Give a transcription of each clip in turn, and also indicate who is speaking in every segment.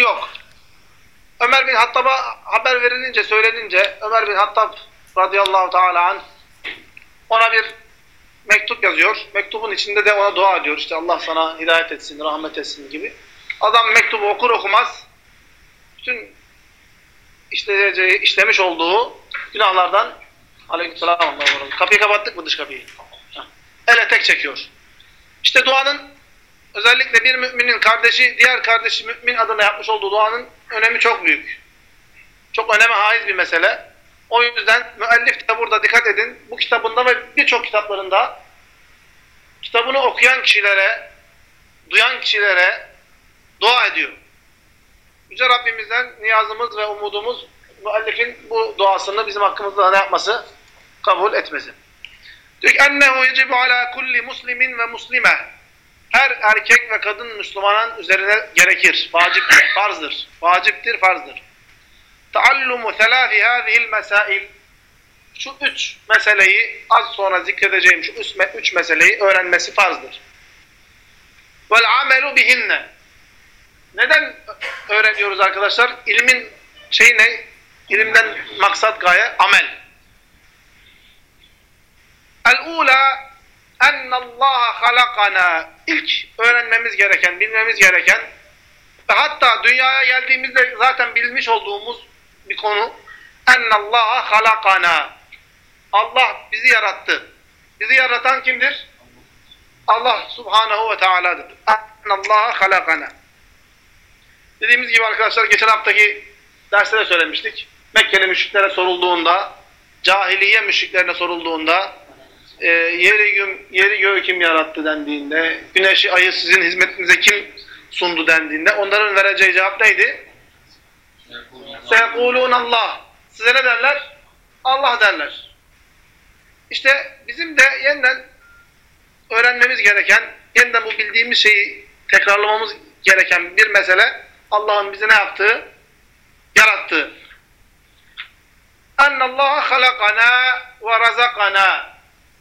Speaker 1: yok. Ömer bin Hattab'a haber verilince, söylenince Ömer bin Hattab radıyallahu teala an ona bir mektup yazıyor. Mektubun içinde de ona dua ediyor. İşte Allah sana hidayet etsin, rahmet etsin gibi. Adam mektubu okur okumaz bütün işte işlemiş olduğu günahlardan aleykümselam kapıyı kapattık mı dış kapıyı? Ele tek çekiyor. İşte duanın özellikle bir müminin kardeşi, diğer kardeşi mümin adına yapmış olduğu duanın önemi çok büyük. Çok öneme haiz bir mesele. O yüzden müellif de burada dikkat edin. Bu kitabında ve birçok kitaplarında kitabını okuyan kişilere, duyan kişilere dua ediyor. Yüce Rabbimizden niyazımız ve umudumuz müellifin bu duasını bizim hakkımızda ne yapması? Kabul etmesi. Diyor ki, اَنَّهُ يَجِبُ عَلَى كُلِّ ve وَمُسْلِمَةٍ her erkek ve kadın Müslümanın üzerine gerekir. Vaciptir, farzdır. Vaciptir, farzdır. Taallumu thalâfi hâzihil mesâil. Şu üç meseleyi az sonra zikredeceğim şu üç meseleyi öğrenmesi farzdır. Vel amelu bihinne. Neden öğreniyoruz arkadaşlar? İlmin şeyi ne? İlimden maksat gaye amel. El ula enne Allah halakana ilk öğrenmemiz gereken, bilmemiz gereken ve hatta dünyaya geldiğimizde zaten bilmiş olduğumuz bir konu اَنَّ اللّٰهَ خَلَقَنَا Allah bizi yarattı. Bizi yaratan kimdir? Allah subhanahu ve teala'dır. اَنَّ اللّٰهَ خَلَقَنَا Dediğimiz gibi arkadaşlar geçen haftaki derste de söylemiştik. Mekkeli müşriklere sorulduğunda, cahiliye müşriklerine sorulduğunda e, yeri, güm, yeri göğü kim yarattı dendiğinde, güneşi ayı sizin hizmetinize kim sundu dendiğinde onların vereceği cevap neydi? Seyekulûn Allah. Size ne derler? Allah derler. İşte bizim de yeniden öğrenmemiz gereken, yeniden bu bildiğimiz şeyi tekrarlamamız gereken bir mesele Allah'ın bize ne yaptığı? Yarattığı. اَنَّ اللّٰهَ خَلَقَنَا وَرَزَقَنَا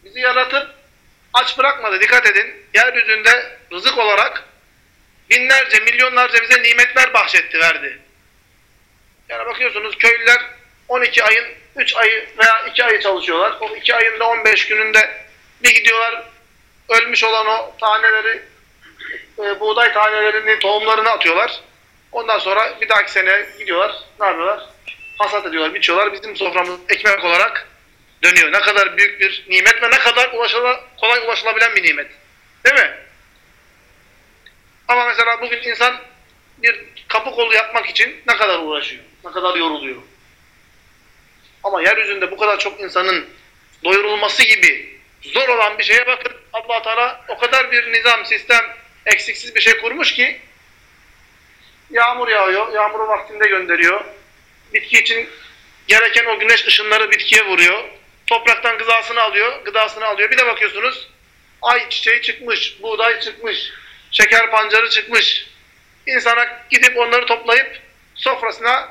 Speaker 1: Bizi yaratıp aç bırakmadı. Dikkat edin. Yeryüzünde rızık olarak binlerce, milyonlarca bize nimetler bahşetti, verdi. Yani bakıyorsunuz köylüler 12 ayın 3 ayı veya 2 ayı çalışıyorlar. O 2 ayında 15 gününde bir gidiyorlar ölmüş olan o taneleri e, buğday tanelerini, tohumlarını atıyorlar. Ondan sonra bir dahaki sene gidiyorlar, ne yapıyorlar? Hasat ediyorlar, biçiyorlar. Bizim soframız ekmek olarak dönüyor. Ne kadar büyük bir nimet ve ne kadar ulaşıla, kolay ulaşılabilen bir nimet. Değil mi? Ama mesela bugün insan bir kapı kolu yapmak için ne kadar uğraşıyor, ne kadar yoruluyor. Ama yeryüzünde bu kadar çok insanın doyurulması gibi zor olan bir şeye bakın allah Teala o kadar bir nizam, sistem, eksiksiz bir şey kurmuş ki yağmur yağıyor, yağmuru vaktinde gönderiyor. Bitki için gereken o güneş ışınları bitkiye vuruyor. Topraktan gıdasını alıyor, gıdasını alıyor. Bir de bakıyorsunuz ay çiçeği çıkmış, buğday çıkmış, şeker pancarı çıkmış. İnsana gidip onları toplayıp sofrasına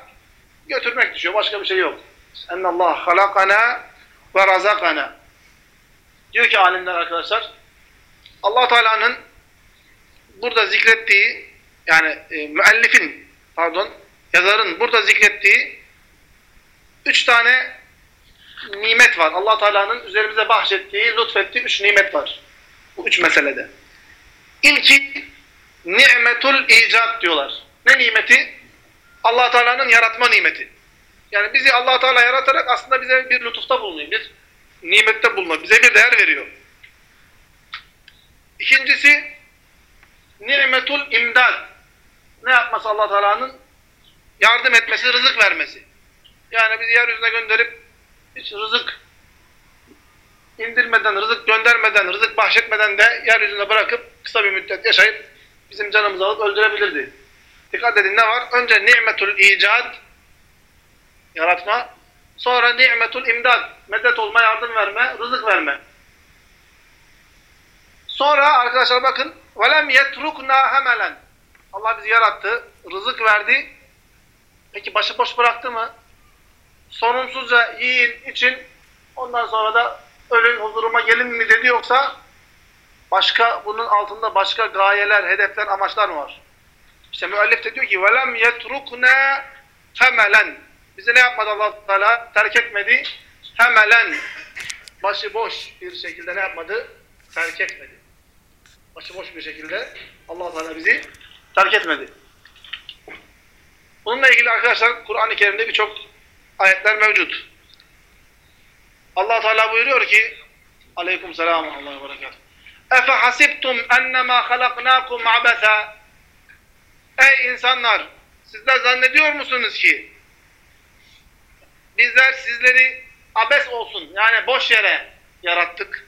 Speaker 1: götürmek düşüyor. Başka bir şey yok. Ennallah halakana ve razakana. Diyor ki alimler arkadaşlar allah Teala'nın burada zikrettiği yani e, müellifin pardon yazarın burada zikrettiği üç tane nimet var. allah Teala'nın üzerimize bahşettiği, lütfettiği üç nimet var. Bu üç meselede. İlki nimetul icat diyorlar. Ne nimeti? allah Teala'nın yaratma nimeti. Yani bizi allah Teala yaratarak aslında bize bir lütufta bulunuyor, bir nimette bulunuyor. Bize bir değer veriyor. İkincisi nimetul imdad. Ne yapması allah Teala'nın? Yardım etmesi, rızık vermesi. Yani bizi yeryüzüne gönderip hiç rızık indirmeden, rızık göndermeden, rızık bahşetmeden de yeryüzünde bırakıp kısa bir müddet yaşayıp bizim canımızı alıp öldürebilirdi. Dikkat edin ne var? Önce nimetul icad yaratma. Sonra nimetul imdad, medet olma, yardım verme, rızık verme. Sonra arkadaşlar bakın وَلَمْ يَتْرُكْنَا hemelen. Allah bizi yarattı, rızık verdi. Peki başıboş bıraktı mı? sorumsuzca yiyin, için ondan sonra da ölün huzuruma gelin mi dedi yoksa başka bunun altında başka gayeler, hedefler, amaçlar mı var? İşte müellif de diyor ki velem yetrukne hemelen. Bizi ne yapmadı Allah Teala? Terk etmedi. Hemelen başı boş bir şekilde ne yapmadı? Terk etmedi. Başı boş bir şekilde Allah Teala bizi terk etmedi. Bununla ilgili arkadaşlar Kur'an-ı Kerim'de birçok ayetler mevcut. allah Teala buyuruyor ki Aleyküm selamun Allah'a berekat. Efe hasibtum ennemâ halaknâkum abese Ey insanlar! Sizler zannediyor musunuz ki bizler sizleri abes olsun yani boş yere yarattık.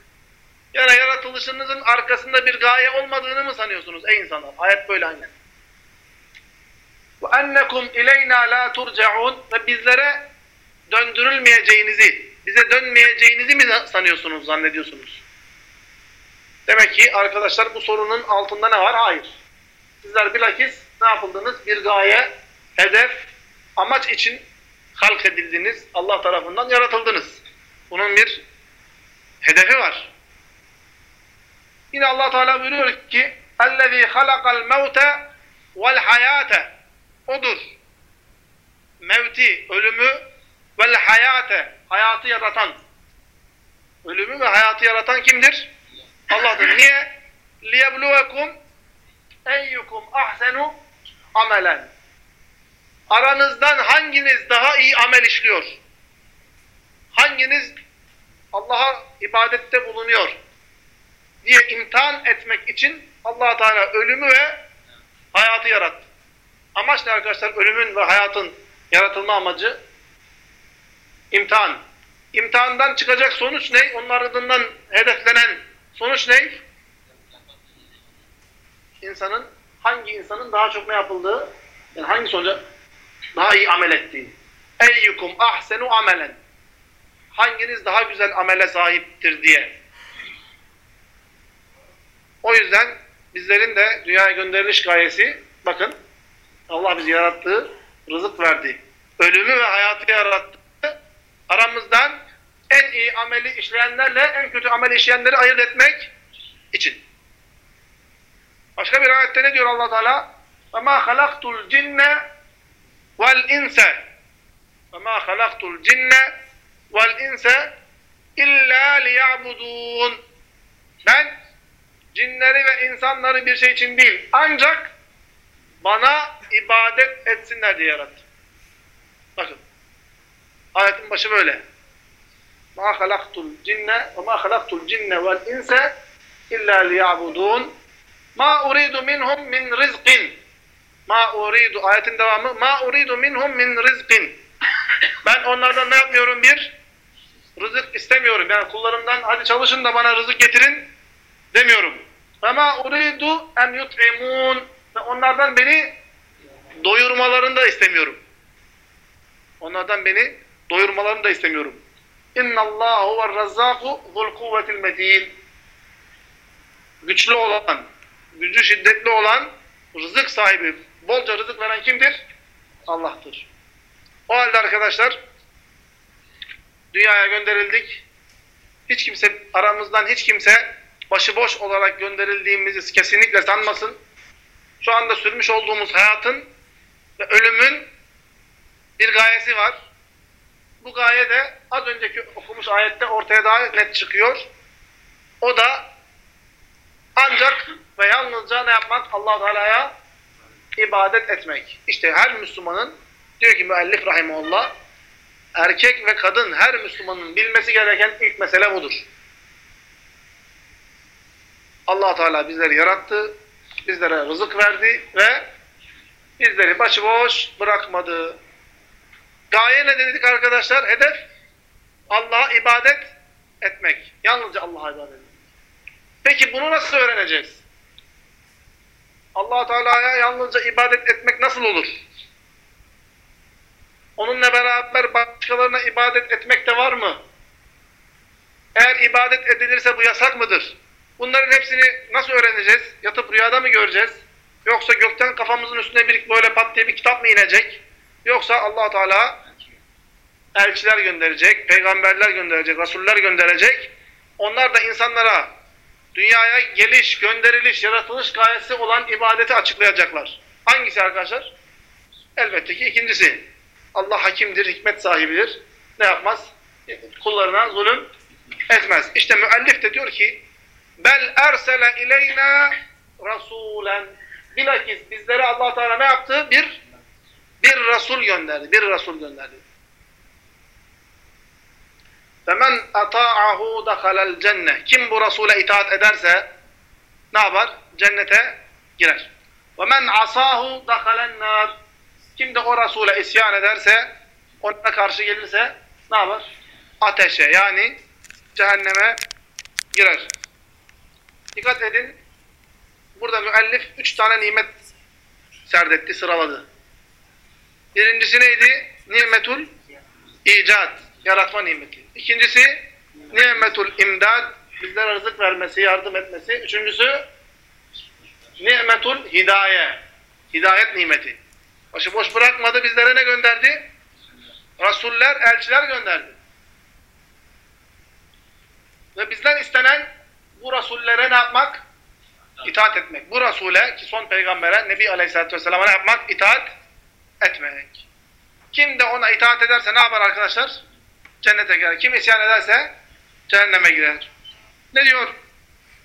Speaker 1: Yani yaratılışınızın arkasında bir gaye olmadığını mı sanıyorsunuz ey insanlar? Ayet böyle aynen. وَاَنَّكُمْ ileyna la تُرْجَعُونَ Ve bizlere döndürülmeyeceğinizi, bize dönmeyeceğinizi mi sanıyorsunuz, zannediyorsunuz? Demek ki arkadaşlar bu sorunun altında ne var? Hayır. Sizler bilakis ne yapıldınız? Bir gaye, hedef, amaç için halk edildiniz, Allah tarafından yaratıldınız. Bunun bir hedefi var. Yine Allah Teala buyuruyor ki: "Ellezî halakal mevte vel hayate." Odur. Mevti, ölümü Vel hayate, hayatı yaratan. Ölümü ve hayatı yaratan kimdir? Allah'tır. Niye? لِيَبْلُوَكُمْ اَيُّكُمْ ahsenu amelen. Aranızdan hanginiz daha iyi amel işliyor? Hanginiz Allah'a ibadette bulunuyor? diye imtihan etmek için allah Teala ölümü ve hayatı yarattı. Amaç ne arkadaşlar? Ölümün ve hayatın yaratılma amacı İmtihan. İmtihandan çıkacak sonuç ne? Onun ardından hedeflenen sonuç ne? İnsanın, hangi insanın daha çok ne yapıldığı, yani hangi sonuca daha iyi amel ettiği. Eyyukum ahsenu amelen. Hanginiz daha güzel amele sahiptir diye. O yüzden bizlerin de dünyaya gönderiliş gayesi, bakın Allah bizi yarattığı, rızık verdi. Ölümü ve hayatı yarattı. Aramızdan en iyi ameli işleyenlerle en kötü ameli işleyenleri ayırt etmek için. Başka bir ayette ne diyor allah Teala? وَمَا خَلَقْتُ الْجِنَّ وَالْاِنْسَ وَمَا خَلَقْتُ الْجِنَّ وَالْاِنْسَ اِلَّا لِيَعْبُدُونَ Ben cinleri ve insanları bir şey için değil, ancak bana ibadet etsinler diye yarattım. Bakın. Ayetin başı böyle. مَا خَلَقْتُ الْجِنَّ وَمَا خَلَقْتُ الْجِنَّ وَالْاِنْسَ illa لِيَعْبُدُونَ Ma اُرِيدُ minhum min rizqin. Ma اُرِيدُ Ayetin devamı Ma اُرِيدُ minhum min rizqin. Ben onlardan ne yapmıyorum? Bir, rızık istemiyorum. Yani kullarımdan hadi çalışın da bana rızık getirin demiyorum. وَمَا اُرِيدُ اَنْ يُطْعِمُونَ Ve onlardan beni doyurmalarını da istemiyorum. Onlardan beni Doyurmalarını da istemiyorum. اِنَّ اللّٰهُ وَالرَّزَّاقُ ذُلْ قُوَّةِ الْمَت۪ينَ Güçlü olan, gücü şiddetli olan rızık sahibi, bolca rızık veren kimdir? Allah'tır. O halde arkadaşlar, dünyaya gönderildik. Hiç kimse, aramızdan hiç kimse başıboş olarak gönderildiğimizi kesinlikle sanmasın. Şu anda sürmüş olduğumuz hayatın ve ölümün bir gayesi var. Bu gaye de az önceki okumuş ayette ortaya daha net çıkıyor. O da ancak ve yalnızca ne yapmak? allah Teala'ya ibadet etmek. İşte her Müslümanın, diyor ki müellif rahimullah, erkek ve kadın her Müslümanın bilmesi gereken ilk mesele budur. allah Teala bizleri yarattı, bizlere rızık verdi ve bizleri başıboş bırakmadı. Gaye ne dedik arkadaşlar? Hedef Allah'a ibadet etmek. Yalnızca Allah'a ibadet etmek. Peki bunu nasıl öğreneceğiz? allah Teala'ya yalnızca ibadet etmek nasıl olur? Onunla beraber başkalarına ibadet etmek de var mı? Eğer ibadet edilirse bu yasak mıdır? Bunların hepsini nasıl öğreneceğiz? Yatıp rüyada mı göreceğiz? Yoksa gökten kafamızın üstüne bir böyle pat diye bir kitap mı inecek? Yoksa allah Teala elçiler gönderecek, peygamberler gönderecek, rasuller gönderecek. Onlar da insanlara dünyaya geliş, gönderiliş, yaratılış gayesi olan ibadeti açıklayacaklar. Hangisi arkadaşlar? Elbette ki ikincisi. Allah hakimdir, hikmet sahibidir. Ne yapmaz? Kullarına zulüm etmez. İşte müellif de diyor ki bel ersele ileyna rasulen bilakis bizlere allah Teala ne yaptı? Bir bir rasul gönderdi. Bir rasul gönderdi. فَمَنْ اَطَاعَهُ دَخَلَ الْجَنَّةِ Kim bu Resul'e itaat ederse ne yapar? Cennete girer. وَمَنْ عَصَاهُ دَخَلَ النَّارِ Kim de o Resul'e isyan ederse, ona karşı gelirse ne yapar? Ateşe yani cehenneme girer. Dikkat edin, burada müellif üç tane nimet serdetti, sıraladı. Birincisi neydi? Nimetul icat, yaratma nimeti. İkincisi nimetul imdad bizlere rızık vermesi, yardım etmesi. Üçüncüsü nimetul hidaye. Hidayet nimeti. Başı boş bırakmadı. Bizlere ne gönderdi? Rasuller, elçiler gönderdi. Ve bizden istenen bu rasullere ne yapmak? İtaat etmek. Bu rasule ki son peygambere Nebi Aleyhisselatü Vesselam'a ne yapmak? İtaat etmek. Kim de ona itaat ederse ne yapar arkadaşlar? cennete girer. Kim isyan ederse cehenneme girer. Ne diyor?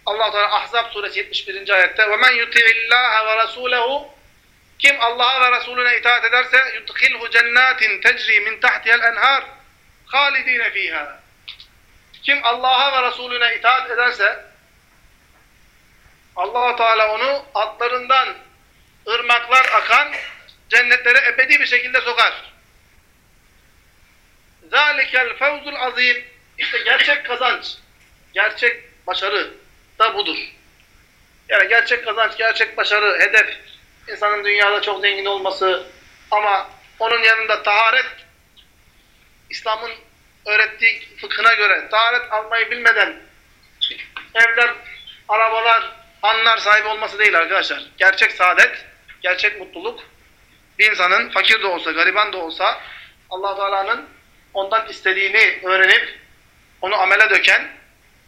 Speaker 1: Allah Teala Ahzab suresi 71. ayette "Ve men yuti'illaha ve rasulehu" Kim Allah'a ve Resulüne itaat ederse yudkhilhu cennetin tecri min tahtiha'l enhar halidin fiha. Kim Allah'a ve Resulüne itaat ederse Allah Teala onu atlarından ırmaklar akan cennetlere ebedi bir şekilde sokar. Zalikel الْفَوْزُ azim. İşte gerçek kazanç, gerçek başarı da budur. Yani gerçek kazanç, gerçek başarı, hedef, insanın dünyada çok zengin olması ama onun yanında taharet, İslam'ın öğrettiği fıkhına göre taharet almayı bilmeden evler, arabalar, anlar sahibi olması değil arkadaşlar. Gerçek saadet, gerçek mutluluk bir insanın fakir de olsa, gariban da olsa allah Teala'nın ondan istediğini öğrenip onu amele döken,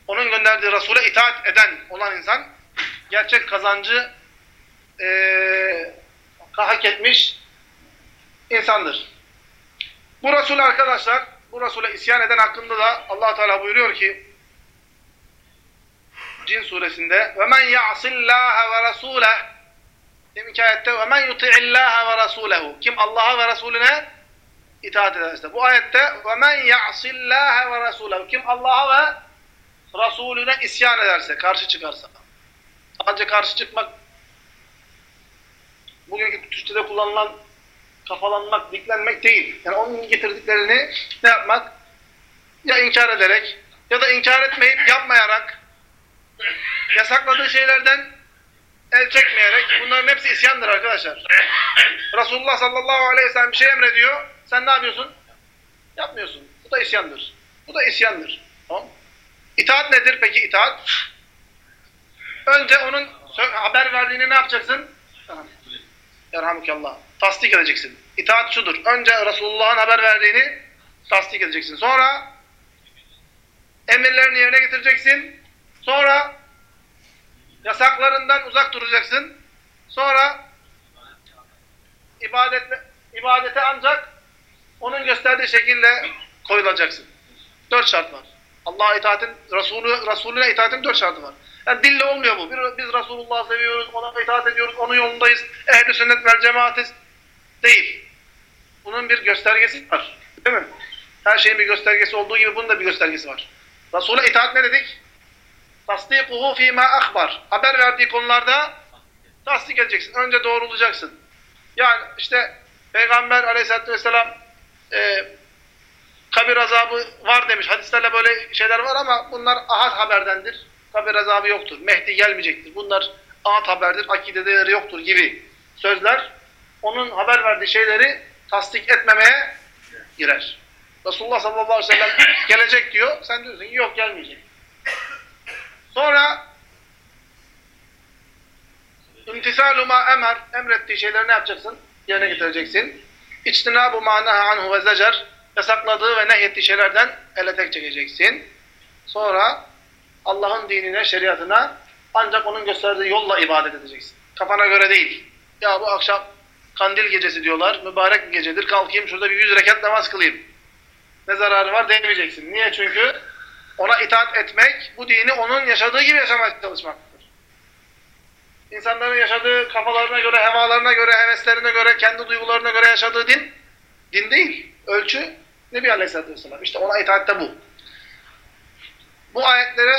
Speaker 1: onun gönderdiği Resul'e itaat eden olan insan gerçek kazancı e, ee, hak etmiş insandır. Bu Resul arkadaşlar, bu Resul'e isyan eden hakkında da allah Teala buyuruyor ki Cin suresinde وَمَنْ يَعْصِ اللّٰهَ وَرَسُولَهُ Deminki ayette وَمَنْ يُطِعِ اللّٰهَ وَرَسُولَهُ Kim Allah'a ve Resulüne itaat ederse. Bu ayette ve men ya'sillâhe ve rasûlehu. Kim Allah'a ve Resulüne isyan ederse, karşı çıkarsa. Sadece karşı çıkmak bugünkü Türkçe'de kullanılan kafalanmak, diklenmek değil. Yani onun getirdiklerini ne yapmak? Ya inkar ederek ya da inkar etmeyip yapmayarak yasakladığı şeylerden el çekmeyerek bunların hepsi isyandır arkadaşlar. Resulullah sallallahu aleyhi ve sellem bir şey emrediyor. Sen ne yapıyorsun? Yapmıyorsun. Bu da isyandır. Bu da isyandır. Tamam İtaat nedir peki itaat? Önce onun haber verdiğini ne yapacaksın? Yerhamukallah. Tasdik edeceksin. İtaat şudur. Önce Resulullah'ın haber verdiğini tasdik edeceksin. Sonra emirlerini yerine getireceksin. Sonra Yasaklarından uzak duracaksın. Sonra ibadet, ibadete ancak onun gösterdiği şekilde koyulacaksın. Dört şart var. Allah'a itaatin, Resulü, Resulüne itaatin dört şartı var. Yani dille olmuyor bu. Biz Resulullah'ı seviyoruz, ona itaat ediyoruz, onun yolundayız, Ehli sünnet vel cemaatiz. Değil. Bunun bir göstergesi var. Değil mi? Her şeyin bir göstergesi olduğu gibi bunun da bir göstergesi var. Resul'e itaat ne dedik? tasdikuhu fîmâ akbar. Haber verdiği konularda tasdik edeceksin. Önce doğrulacaksın. Yani işte Peygamber aleyhissalatü vesselam e, kabir azabı var demiş. Hadislerle böyle şeyler var ama bunlar ahad haberdendir. Kabir azabı yoktur. Mehdi gelmeyecektir. Bunlar ahad haberdir. Akidede yeri yoktur gibi sözler onun haber verdiği şeyleri tasdik etmemeye girer. Resulullah sallallahu aleyhi ve sellem gelecek diyor. Sen diyorsun yok gelmeyecek. Sonra imtisalu ma emar emrettiği şeyler ne yapacaksın? Yerine getireceksin. İçtinabu mana neha anhu ve zecer yasakladığı ve nehyettiği şeylerden ele tek çekeceksin. Sonra Allah'ın dinine, şeriatına ancak onun gösterdiği yolla ibadet edeceksin. Kafana göre değil. Ya bu akşam kandil gecesi diyorlar. Mübarek bir gecedir. Kalkayım şurada bir yüz rekat namaz kılayım. Ne zararı var demeyeceksin. Niye? Çünkü ona itaat etmek, bu dini onun yaşadığı gibi yaşamaya çalışmaktır. İnsanların yaşadığı kafalarına göre, hevalarına göre, heveslerine göre, kendi duygularına göre yaşadığı din, din değil. Ölçü Nebi Aleyhisselatü Vesselam. İşte ona itaat de bu. Bu ayetlere,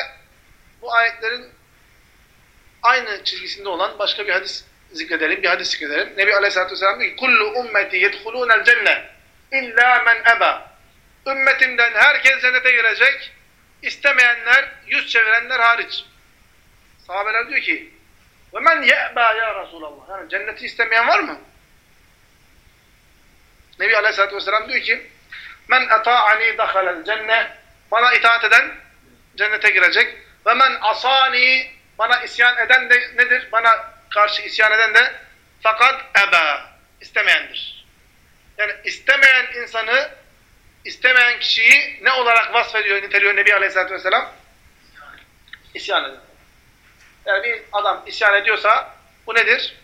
Speaker 1: bu ayetlerin aynı çizgisinde olan başka bir hadis zikredelim, bir hadis zikredelim. Nebi Aleyhisselatü Vesselam diyor ki, Kullu ümmeti yedhulûnel cenne illa men eba. Ümmetimden herkes cennete girecek İstemeyenler, yüz çevirenler hariç. Sahabeler diyor ki ve men ye'ba ya Resulallah. Yani cenneti istemeyen var mı? Nebi Aleyhisselatü Vesselam diyor ki men eta'ani dakhalel cenne bana itaat eden cennete girecek. Ve men asani bana isyan eden de nedir? Bana karşı isyan eden de fakat eba istemeyendir. Yani istemeyen insanı istemeyen kişiyi ne olarak vasfediyor, niteliyor Nebi Aleyhisselatü Vesselam? İsyan ediyor. Yani bir adam isyan ediyorsa bu nedir?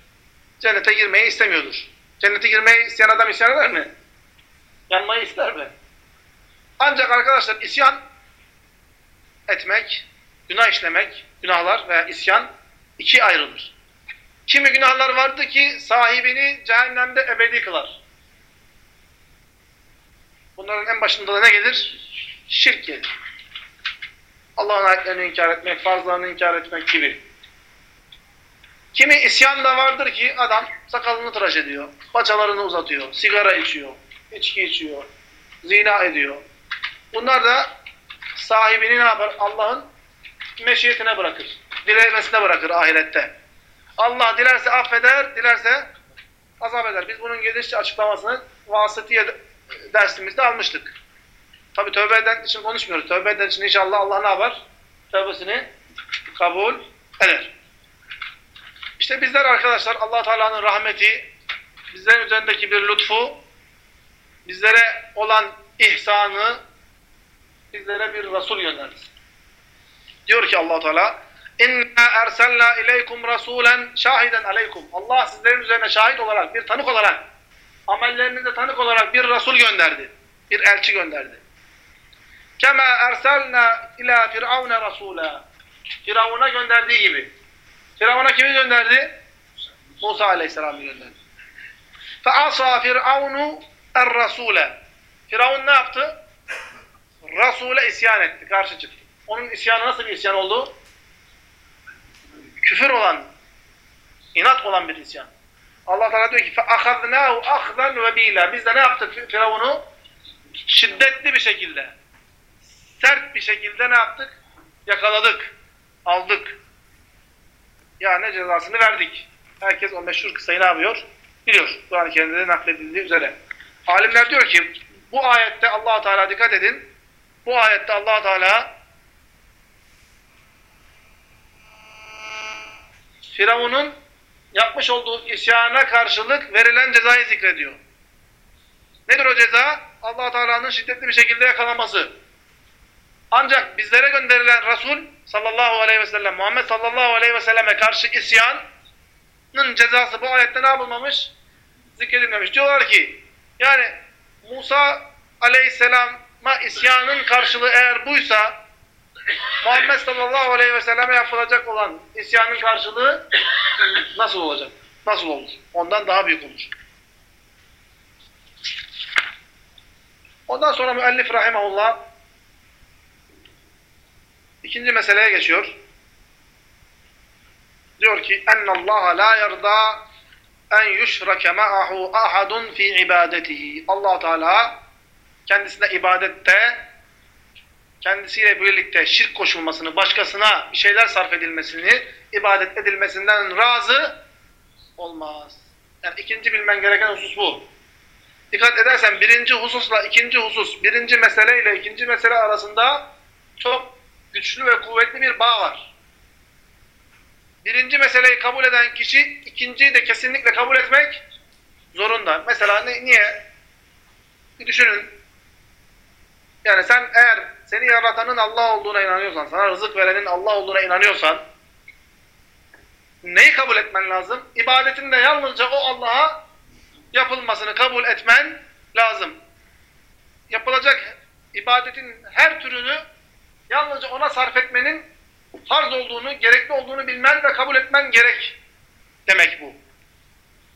Speaker 1: Cennete girmeyi istemiyordur. Cennete girmeyi isteyen adam isyan eder mi? Yanmayı ister mi? Ancak arkadaşlar isyan etmek, günah işlemek, günahlar veya isyan iki ayrılır. Kimi günahlar vardı ki sahibini cehennemde ebedi kılar. Bunların en başında da ne gelir? Şirk gelir. Allah'ın ayetlerini inkar etmek, farzlarını inkar etmek gibi. Kimi isyan da vardır ki adam sakalını tıraş ediyor, paçalarını uzatıyor, sigara içiyor, içki içiyor, zina ediyor. Bunlar da sahibini ne yapar? Allah'ın meşiyetine bırakır. Dilemesine bırakır ahirette. Allah dilerse affeder, dilerse azap eder. Biz bunun gelişçi açıklamasını vasıtiye dersimizde almıştık. Tabi tövbe eden için konuşmuyoruz. Tövbe eden için inşallah Allah ne yapar? Tövbesini kabul eder. İşte bizler arkadaşlar allah Teala'nın rahmeti, bizlerin üzerindeki bir lütfu, bizlere olan ihsanı, bizlere bir Resul gönderdi. Diyor ki allah Teala, İnna erselna ileykum rasulen şahiden aleykum. Allah sizlerin üzerine şahit olarak, bir tanık olarak amellerinize tanık olarak bir Resul gönderdi. Bir elçi gönderdi. Kema erselna ila firavne rasula. Firavuna gönderdiği gibi. Firavuna kimi gönderdi? Musa aleyhisselam'ı gönderdi. Fe asa firavunu er rasule. Firavun ne yaptı? Rasule isyan etti, karşı çıktı. Onun isyanı nasıl bir isyan oldu? Küfür olan, inat olan bir isyan. Allah Teala diyor ki فَاَخَذْنَاهُ اَخْذًا وَب۪يلًا Biz de ne yaptık Firavun'u? Şiddetli bir şekilde, sert bir şekilde ne yaptık? Yakaladık, aldık. Yani cezasını verdik. Herkes o meşhur kısayı ne yapıyor? Biliyor. Kur'an-ı Kerim'de nakledildiği üzere. Alimler diyor ki bu ayette allah Teala dikkat edin. Bu ayette allah Teala Firavun'un yapmış olduğu isyana karşılık verilen cezayı zikrediyor. Nedir o ceza? allah Teala'nın şiddetli bir şekilde yakalaması. Ancak bizlere gönderilen Resul sallallahu aleyhi ve sellem, Muhammed sallallahu aleyhi ve selleme karşı isyanın cezası bu ayette ne yapılmamış? Zikredilmemiş. Diyorlar ki, yani Musa aleyhisselama isyanın karşılığı eğer buysa, Muhammed sallallahu aleyhi ve selleme yapılacak olan isyanın karşılığı nasıl olacak? Nasıl olur? Ondan daha büyük olur. Ondan sonra müellif rahimahullah ikinci meseleye geçiyor. Diyor ki اَنَّ اللّٰهَ لَا يَرْضَى اَنْ يُشْرَكَ مَعَهُ اَحَدٌ ف۪ي عِبَادَتِهِ allah Teala kendisine ibadette kendisiyle birlikte şirk koşulmasını, başkasına bir şeyler sarf edilmesini, ibadet edilmesinden razı olmaz. Yani ikinci bilmen gereken husus bu. Dikkat edersen birinci hususla ikinci husus, birinci mesele ile ikinci mesele arasında çok güçlü ve kuvvetli bir bağ var. Birinci meseleyi kabul eden kişi ikinciyi de kesinlikle kabul etmek zorunda. Mesela ne, niye? Bir düşünün. Yani sen eğer seni yaratanın Allah olduğuna inanıyorsan, sana rızık verenin Allah olduğuna inanıyorsan, neyi kabul etmen lazım? İbadetin de yalnızca o Allah'a yapılmasını kabul etmen lazım. Yapılacak ibadetin her türünü yalnızca ona sarf etmenin farz olduğunu, gerekli olduğunu bilmen ve kabul etmen gerek demek bu.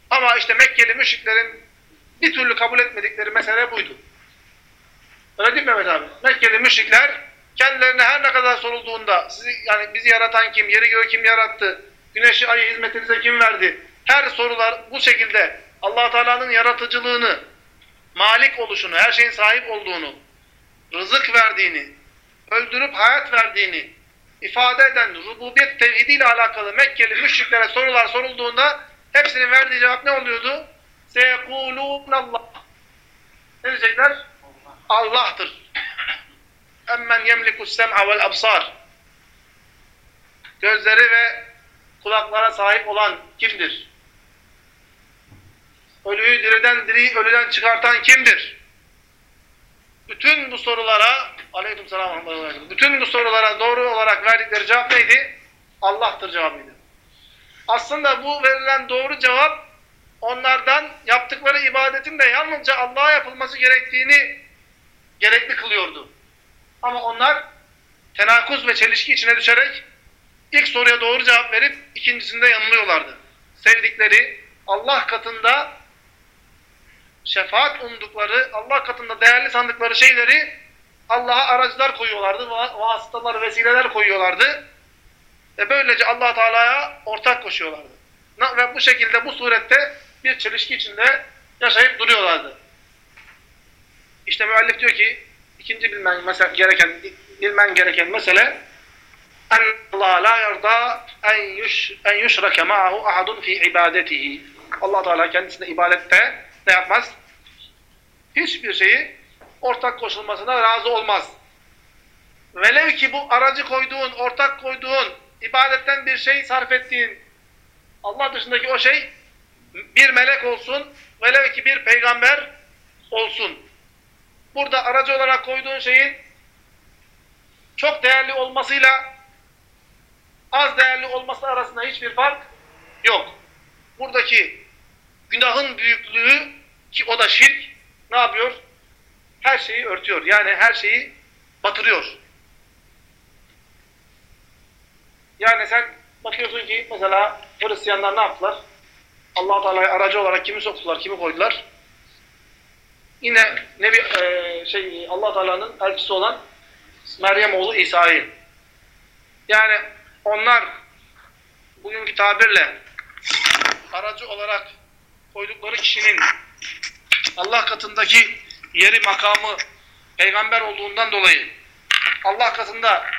Speaker 1: Ama işte Mekkeli müşriklerin bir türlü kabul etmedikleri mesele buydu. Öyle değil mi Mehmet abi? Mekkeli müşrikler kendilerine her ne kadar sorulduğunda sizi yani bizi yaratan kim, yeri göğü kim yarattı, güneşi ayı hizmetinize kim verdi? Her sorular bu şekilde allah Teala'nın yaratıcılığını, malik oluşunu, her şeyin sahip olduğunu, rızık verdiğini, öldürüp hayat verdiğini ifade eden rububiyet tevhidiyle alakalı Mekkeli müşriklere sorular sorulduğunda hepsinin verdiği cevap ne oluyordu? Seyekulûnallâh. Ne diyecekler? Allah'tır. Emmen yemliku sem'a vel absar. Gözleri ve kulaklara sahip olan kimdir? Ölüyü diriden diriyi ölüden çıkartan kimdir? Bütün bu sorulara aleyküm aleykümselam bütün bu sorulara doğru olarak verdikleri cevap neydi? Allah'tır cevabıydı. Aslında bu verilen doğru cevap onlardan yaptıkları ibadetin de yalnızca Allah'a yapılması gerektiğini gerekli kılıyordu. Ama onlar tenakuz ve çelişki içine düşerek ilk soruya doğru cevap verip ikincisinde yanılıyorlardı. Sevdikleri Allah katında şefaat umdukları, Allah katında değerli sandıkları şeyleri Allah'a aracılar koyuyorlardı, vasıtalar, vesileler koyuyorlardı. Ve böylece allah Teala'ya ortak koşuyorlardı. Ve bu şekilde, bu surette bir çelişki içinde yaşayıp duruyorlardı. İşte müellif diyor ki ikinci bilmen mesela gereken bilmen gereken mesele en Allah la yerda en yuş en yuşrake ma'ahu ahadun fi ibadetihi. Allah Teala kendisine ibadette ne yapmaz? Hiçbir şeyi ortak koşulmasına razı olmaz. Velev ki bu aracı koyduğun, ortak koyduğun, ibadetten bir şey sarf ettiğin, Allah dışındaki o şey bir melek olsun, velev ki bir peygamber olsun burada aracı olarak koyduğun şeyin çok değerli olmasıyla az değerli olması arasında hiçbir fark yok. Buradaki günahın büyüklüğü ki o da şirk ne yapıyor? Her şeyi örtüyor. Yani her şeyi batırıyor. Yani sen bakıyorsun ki mesela Hristiyanlar ne yaptılar? Allah-u Teala'ya aracı olarak kimi soktular, kimi koydular? Yine Nebi e, şey Allah Teala'nın elçisi olan Meryem oğlu İsa'yı. Yani onlar bugünkü tabirle aracı olarak koydukları kişinin Allah katındaki yeri makamı peygamber olduğundan dolayı Allah katında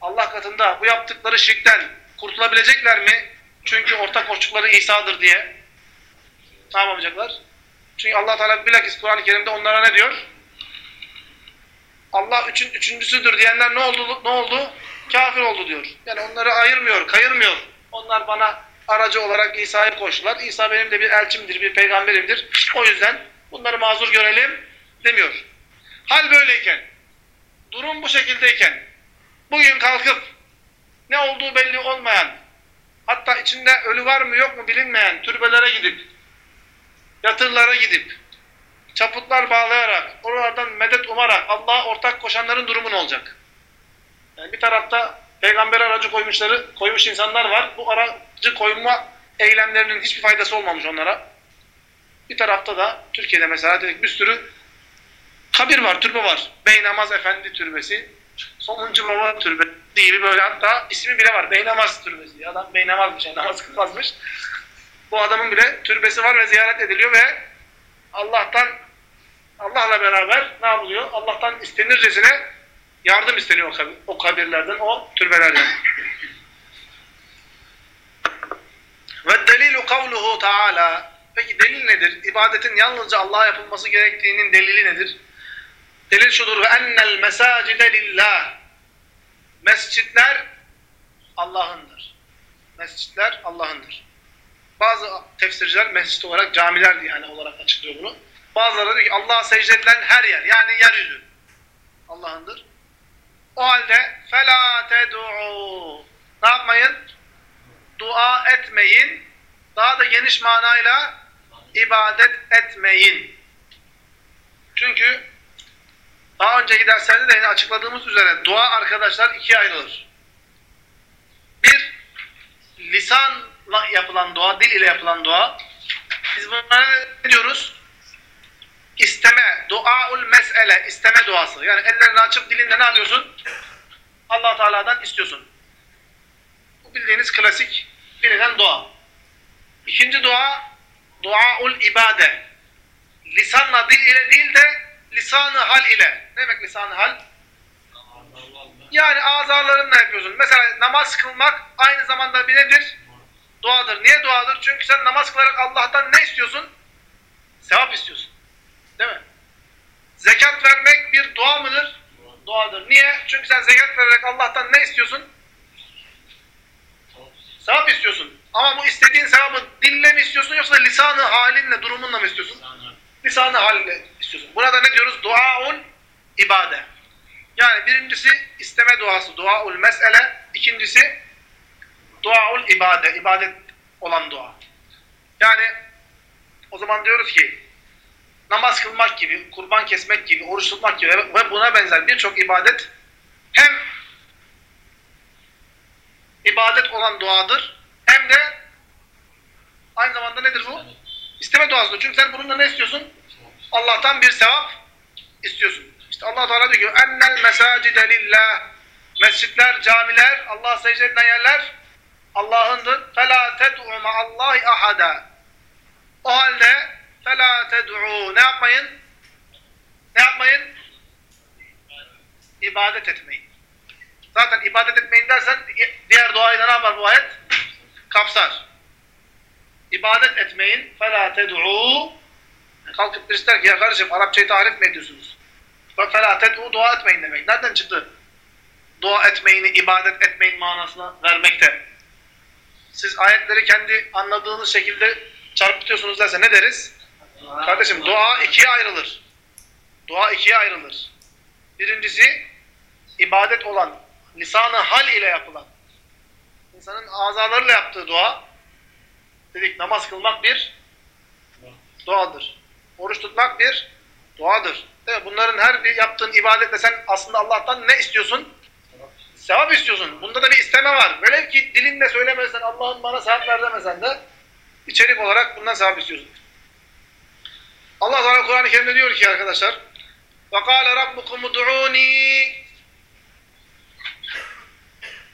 Speaker 1: Allah katında bu yaptıkları şirkten kurtulabilecekler mi? Çünkü ortak koştukları İsa'dır diye ne yapamayacaklar? Çünkü Allah Teala bilakis Kur'an-ı Kerim'de onlara ne diyor? Allah üçün, üçüncüsüdür diyenler ne oldu? Ne oldu? Kafir oldu diyor. Yani onları ayırmıyor, kayırmıyor. Onlar bana aracı olarak İsa'yı koştular. İsa benim de bir elçimdir, bir peygamberimdir. O yüzden bunları mazur görelim demiyor. Hal böyleyken, durum bu şekildeyken, bugün kalkıp ne olduğu belli olmayan, hatta içinde ölü var mı yok mu bilinmeyen türbelere gidip yatırlara gidip çaputlar bağlayarak, oralardan medet umarak Allah'a ortak koşanların durumu ne olacak? Yani bir tarafta peygamber aracı koymuşları, koymuş insanlar var. Bu aracı koyma eylemlerinin hiçbir faydası olmamış onlara. Bir tarafta da Türkiye'de mesela dedik bir sürü kabir var, türbe var. Beynamaz Efendi Türbesi, Sonuncu Baba Türbesi bir böyle hatta ismi bile var. Beynamaz Türbesi. Adam beynamazmış, yani namaz kılmazmış. Bu adamın bile türbesi var ve ziyaret ediliyor ve Allah'tan Allah'la beraber ne yapılıyor? Allah'tan istenircesine yardım isteniyor o, kabirlerden, o türbelerden. Ve delilu kavluhu taala. Peki delil nedir? İbadetin yalnızca Allah'a yapılması gerektiğinin delili nedir? Delil şudur ve ennel mesacide lillah. Mescitler Allah'ındır. Mescitler Allah'ındır. Bazı tefsirciler mescit olarak camiler yani olarak açıklıyor bunu. Bazıları diyor ki Allah'a secde edilen her yer yani yeryüzü Allah'ındır. O halde fela ted'u ne yapmayın? Dua etmeyin. Daha da geniş manayla ibadet etmeyin. Çünkü daha önceki derslerde de açıkladığımız üzere dua arkadaşlar ikiye ayrılır. Bir, lisan yapılan dua, dil ile yapılan dua. Biz bunlara ne diyoruz? İsteme, duaul mes'ele, isteme duası. Yani ellerini açıp dilinde ne yapıyorsun? allah Teala'dan istiyorsun. Bu bildiğiniz klasik bilinen dua. İkinci dua, duaul ibade. Lisanla dil ile değil de lisanı hal ile. Ne demek lisanı hal? Yani azalarınla yapıyorsun. Mesela namaz kılmak aynı zamanda bir nedir? duadır. Niye duadır? Çünkü sen namaz kılarak Allah'tan ne istiyorsun? Sevap istiyorsun. Değil mi? Zekat vermek bir dua mıdır? Duadır. Niye? Çünkü sen zekat vererek Allah'tan ne istiyorsun? Sevap istiyorsun. Ama bu istediğin sevabı dille mi istiyorsun yoksa lisanı halinle, durumunla mı istiyorsun? Lisanı halinle istiyorsun. Buna da ne diyoruz? Duaun ibade. Yani birincisi isteme duası, duaul mesele. İkincisi Duaul ibade, ibadet olan dua. Yani o zaman diyoruz ki namaz kılmak gibi, kurban kesmek gibi, oruç tutmak gibi ve buna benzer birçok ibadet hem ibadet olan duadır hem de aynı zamanda nedir bu? İsteme duasıdır. Çünkü sen bununla ne istiyorsun? Allah'tan bir sevap istiyorsun. İşte Allah Teala diyor ki: "Ennel mesacide lillah." Mescitler, camiler, Allah secde edilen yerler Allah'ındır. فَلَا تَدْعُوا مَا اللّٰهِ ahada. O halde فَلَا تَدْعُوا Ne yapmayın? Ne yapmayın? İbadet etmeyin. Zaten ibadet etmeyin dersen diğer duayı ne yapar bu ayet? Kapsar. İbadet etmeyin. فَلَا تَدْعُوا Kalkıp birisi der ki ya kardeşim Arapçayı tarif mi ediyorsunuz? Bak فَلَا تَدْعُوا dua etmeyin demek. Nereden çıktı? Dua etmeyin, ibadet etmeyin manasına vermekte siz ayetleri kendi anladığınız şekilde çarpıtıyorsunuz derse ne deriz? Kardeşim dua ikiye ayrılır. Dua ikiye ayrılır. Birincisi ibadet olan, lisanı hal ile yapılan, insanın azalarıyla yaptığı dua, dedik namaz kılmak bir duadır. Oruç tutmak bir duadır. Değil mi? Bunların her bir yaptığın ibadetle sen aslında Allah'tan ne istiyorsun? Sevap istiyorsun. Bunda da bir isteme var. Böyle ki dilinle söylemezsen, Allah'ın bana sevap ver demesen de içerik olarak bundan sevap istiyorsun. Allah Teala Kur'an-ı Kerim'de diyor ki arkadaşlar وَقَالَ رَبُّكُمُ دُعُونِي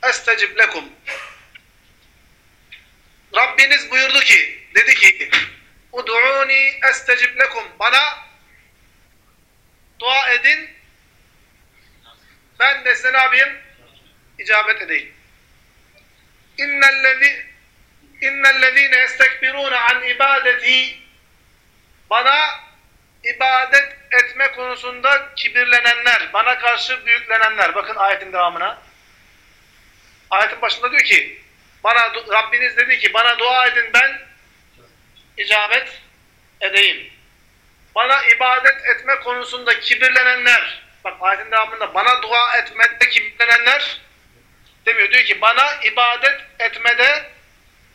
Speaker 1: اَسْتَجِبْ لَكُمْ Rabbiniz buyurdu ki, dedi ki اُدْعُونِي اَسْتَجِبْ لَكُمْ Bana dua edin ben de size ne yapayım? icabet edeyim. İnnellezi innellezine yestekbirune an ibadeti bana ibadet etme konusunda kibirlenenler, bana karşı büyüklenenler. Bakın ayetin devamına. Ayetin başında diyor ki, bana Rabbiniz dedi ki, bana dua edin ben icabet edeyim. Bana ibadet etme konusunda kibirlenenler, bak ayetin devamında bana dua etmekte kibirlenenler, demiyor. Diyor ki bana ibadet etmede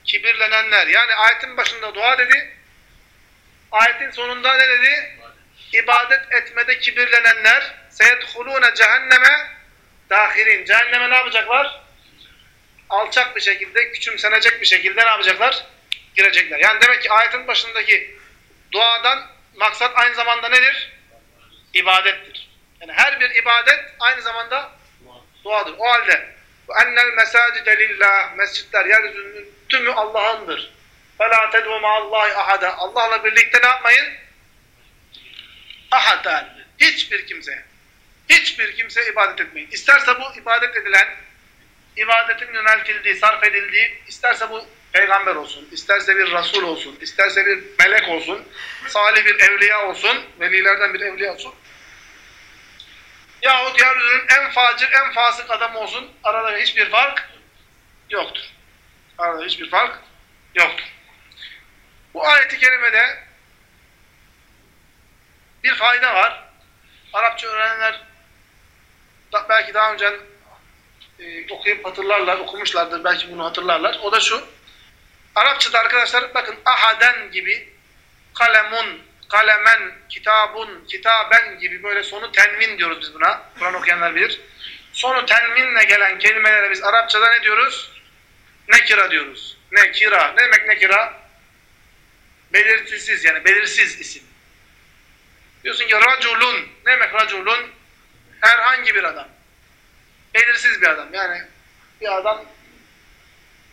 Speaker 1: kibirlenenler. Yani ayetin başında dua dedi. Ayetin sonunda ne dedi? İbadet etmede kibirlenenler seyedhulûne cehenneme dahilin. Cehenneme ne yapacaklar? Alçak bir şekilde, küçümsenecek bir şekilde ne yapacaklar? Girecekler. Yani demek ki ayetin başındaki duadan maksat aynı zamanda nedir? İbadettir. Yani her bir ibadet aynı zamanda duadır. O halde annel mesacide lillah mescitler yeryüzünün tümü Allah'ındır. فَلَا تَدْوَ مَا اللّٰهِ اَحَدًا Allah'la birlikte ne yapmayın? Ahadan. Hiçbir kimse. Hiçbir kimseye ibadet etmeyin. İsterse bu ibadet edilen, ibadetin yöneltildiği, sarf edildiği, isterse bu peygamber olsun, isterse bir rasul olsun, isterse bir melek olsun, salih bir evliya olsun, velilerden bir evliya olsun, yahut yeryüzünün en facir, en fasık adam olsun arada hiçbir fark yoktur. Arada hiçbir fark yoktur. Bu ayeti kerimede bir fayda var. Arapça öğrenenler da, belki daha önce e, okuyup hatırlarlar, okumuşlardır belki bunu hatırlarlar. O da şu. Arapçada arkadaşlar bakın ahaden gibi kalemun kalemen, kitabun, kitaben gibi böyle sonu tenvin diyoruz biz buna. Kur'an okuyanlar bilir. Sonu tenvinle gelen kelimelere biz Arapçada ne diyoruz? Nekira diyoruz. Nekira. Ne demek nekira? Belirtisiz yani belirsiz isim. Diyorsun ki raculun. Ne demek raculun? Herhangi bir adam. Belirsiz bir adam. Yani bir adam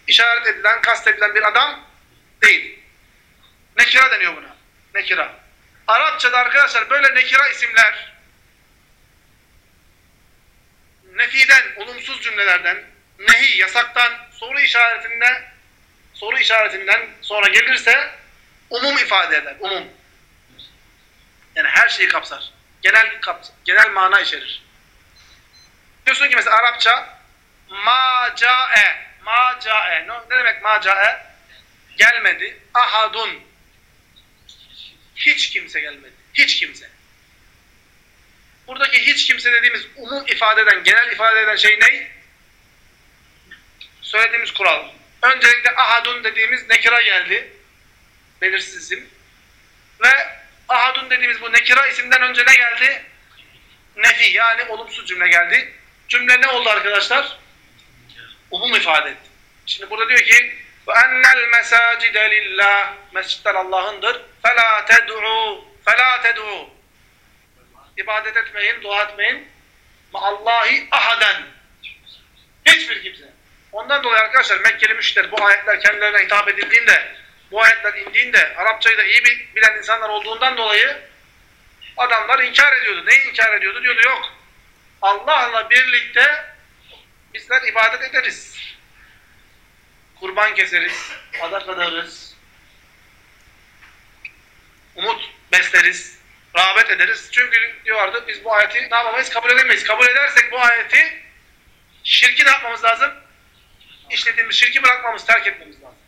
Speaker 1: işaret edilen, kastedilen bir adam değil. Nekira deniyor buna. Nekira. Arapçada arkadaşlar böyle nekira isimler nefiden, olumsuz cümlelerden, nehi, yasaktan, soru işaretinde soru işaretinden sonra gelirse umum ifade eder, umum. Yani her şeyi kapsar. Genel kapsar, genel mana içerir. Diyorsun ki mesela Arapça macae, macae. Ne, ne demek macae? Gelmedi. Ahadun hiç kimse gelmedi. Hiç kimse. Buradaki hiç kimse dediğimiz umum ifade eden, genel ifade eden şey ne? Söylediğimiz kural. Öncelikle ahadun dediğimiz nekira geldi. Belirsiz isim. Ve ahadun dediğimiz bu nekira isimden önce ne geldi? Nefi yani olumsuz cümle geldi. Cümle ne oldu arkadaşlar? Umum ifade etti. Şimdi burada diyor ki ve ennel mesacide lillah. Mescitler Allah'ındır. Fela ted'u. Fela ted'u. İbadet etmeyin, dua etmeyin. Allahi ahaden. Hiçbir kimse. Ondan dolayı arkadaşlar Mekkeli müşter bu ayetler kendilerine hitap edildiğinde, bu ayetler indiğinde, Arapçayı da iyi bilen insanlar olduğundan dolayı adamlar inkar ediyordu. Neyi inkar ediyordu? Diyordu yok. Allah'la birlikte bizler ibadet ederiz kurban keseriz, sadaka dağırız, umut besleriz, rağbet ederiz. Çünkü diyorlardı biz bu ayeti ne yapamayız? Kabul edemeyiz. Kabul edersek bu ayeti şirki ne yapmamız lazım? İşlediğimiz şirki bırakmamız, terk etmemiz lazım.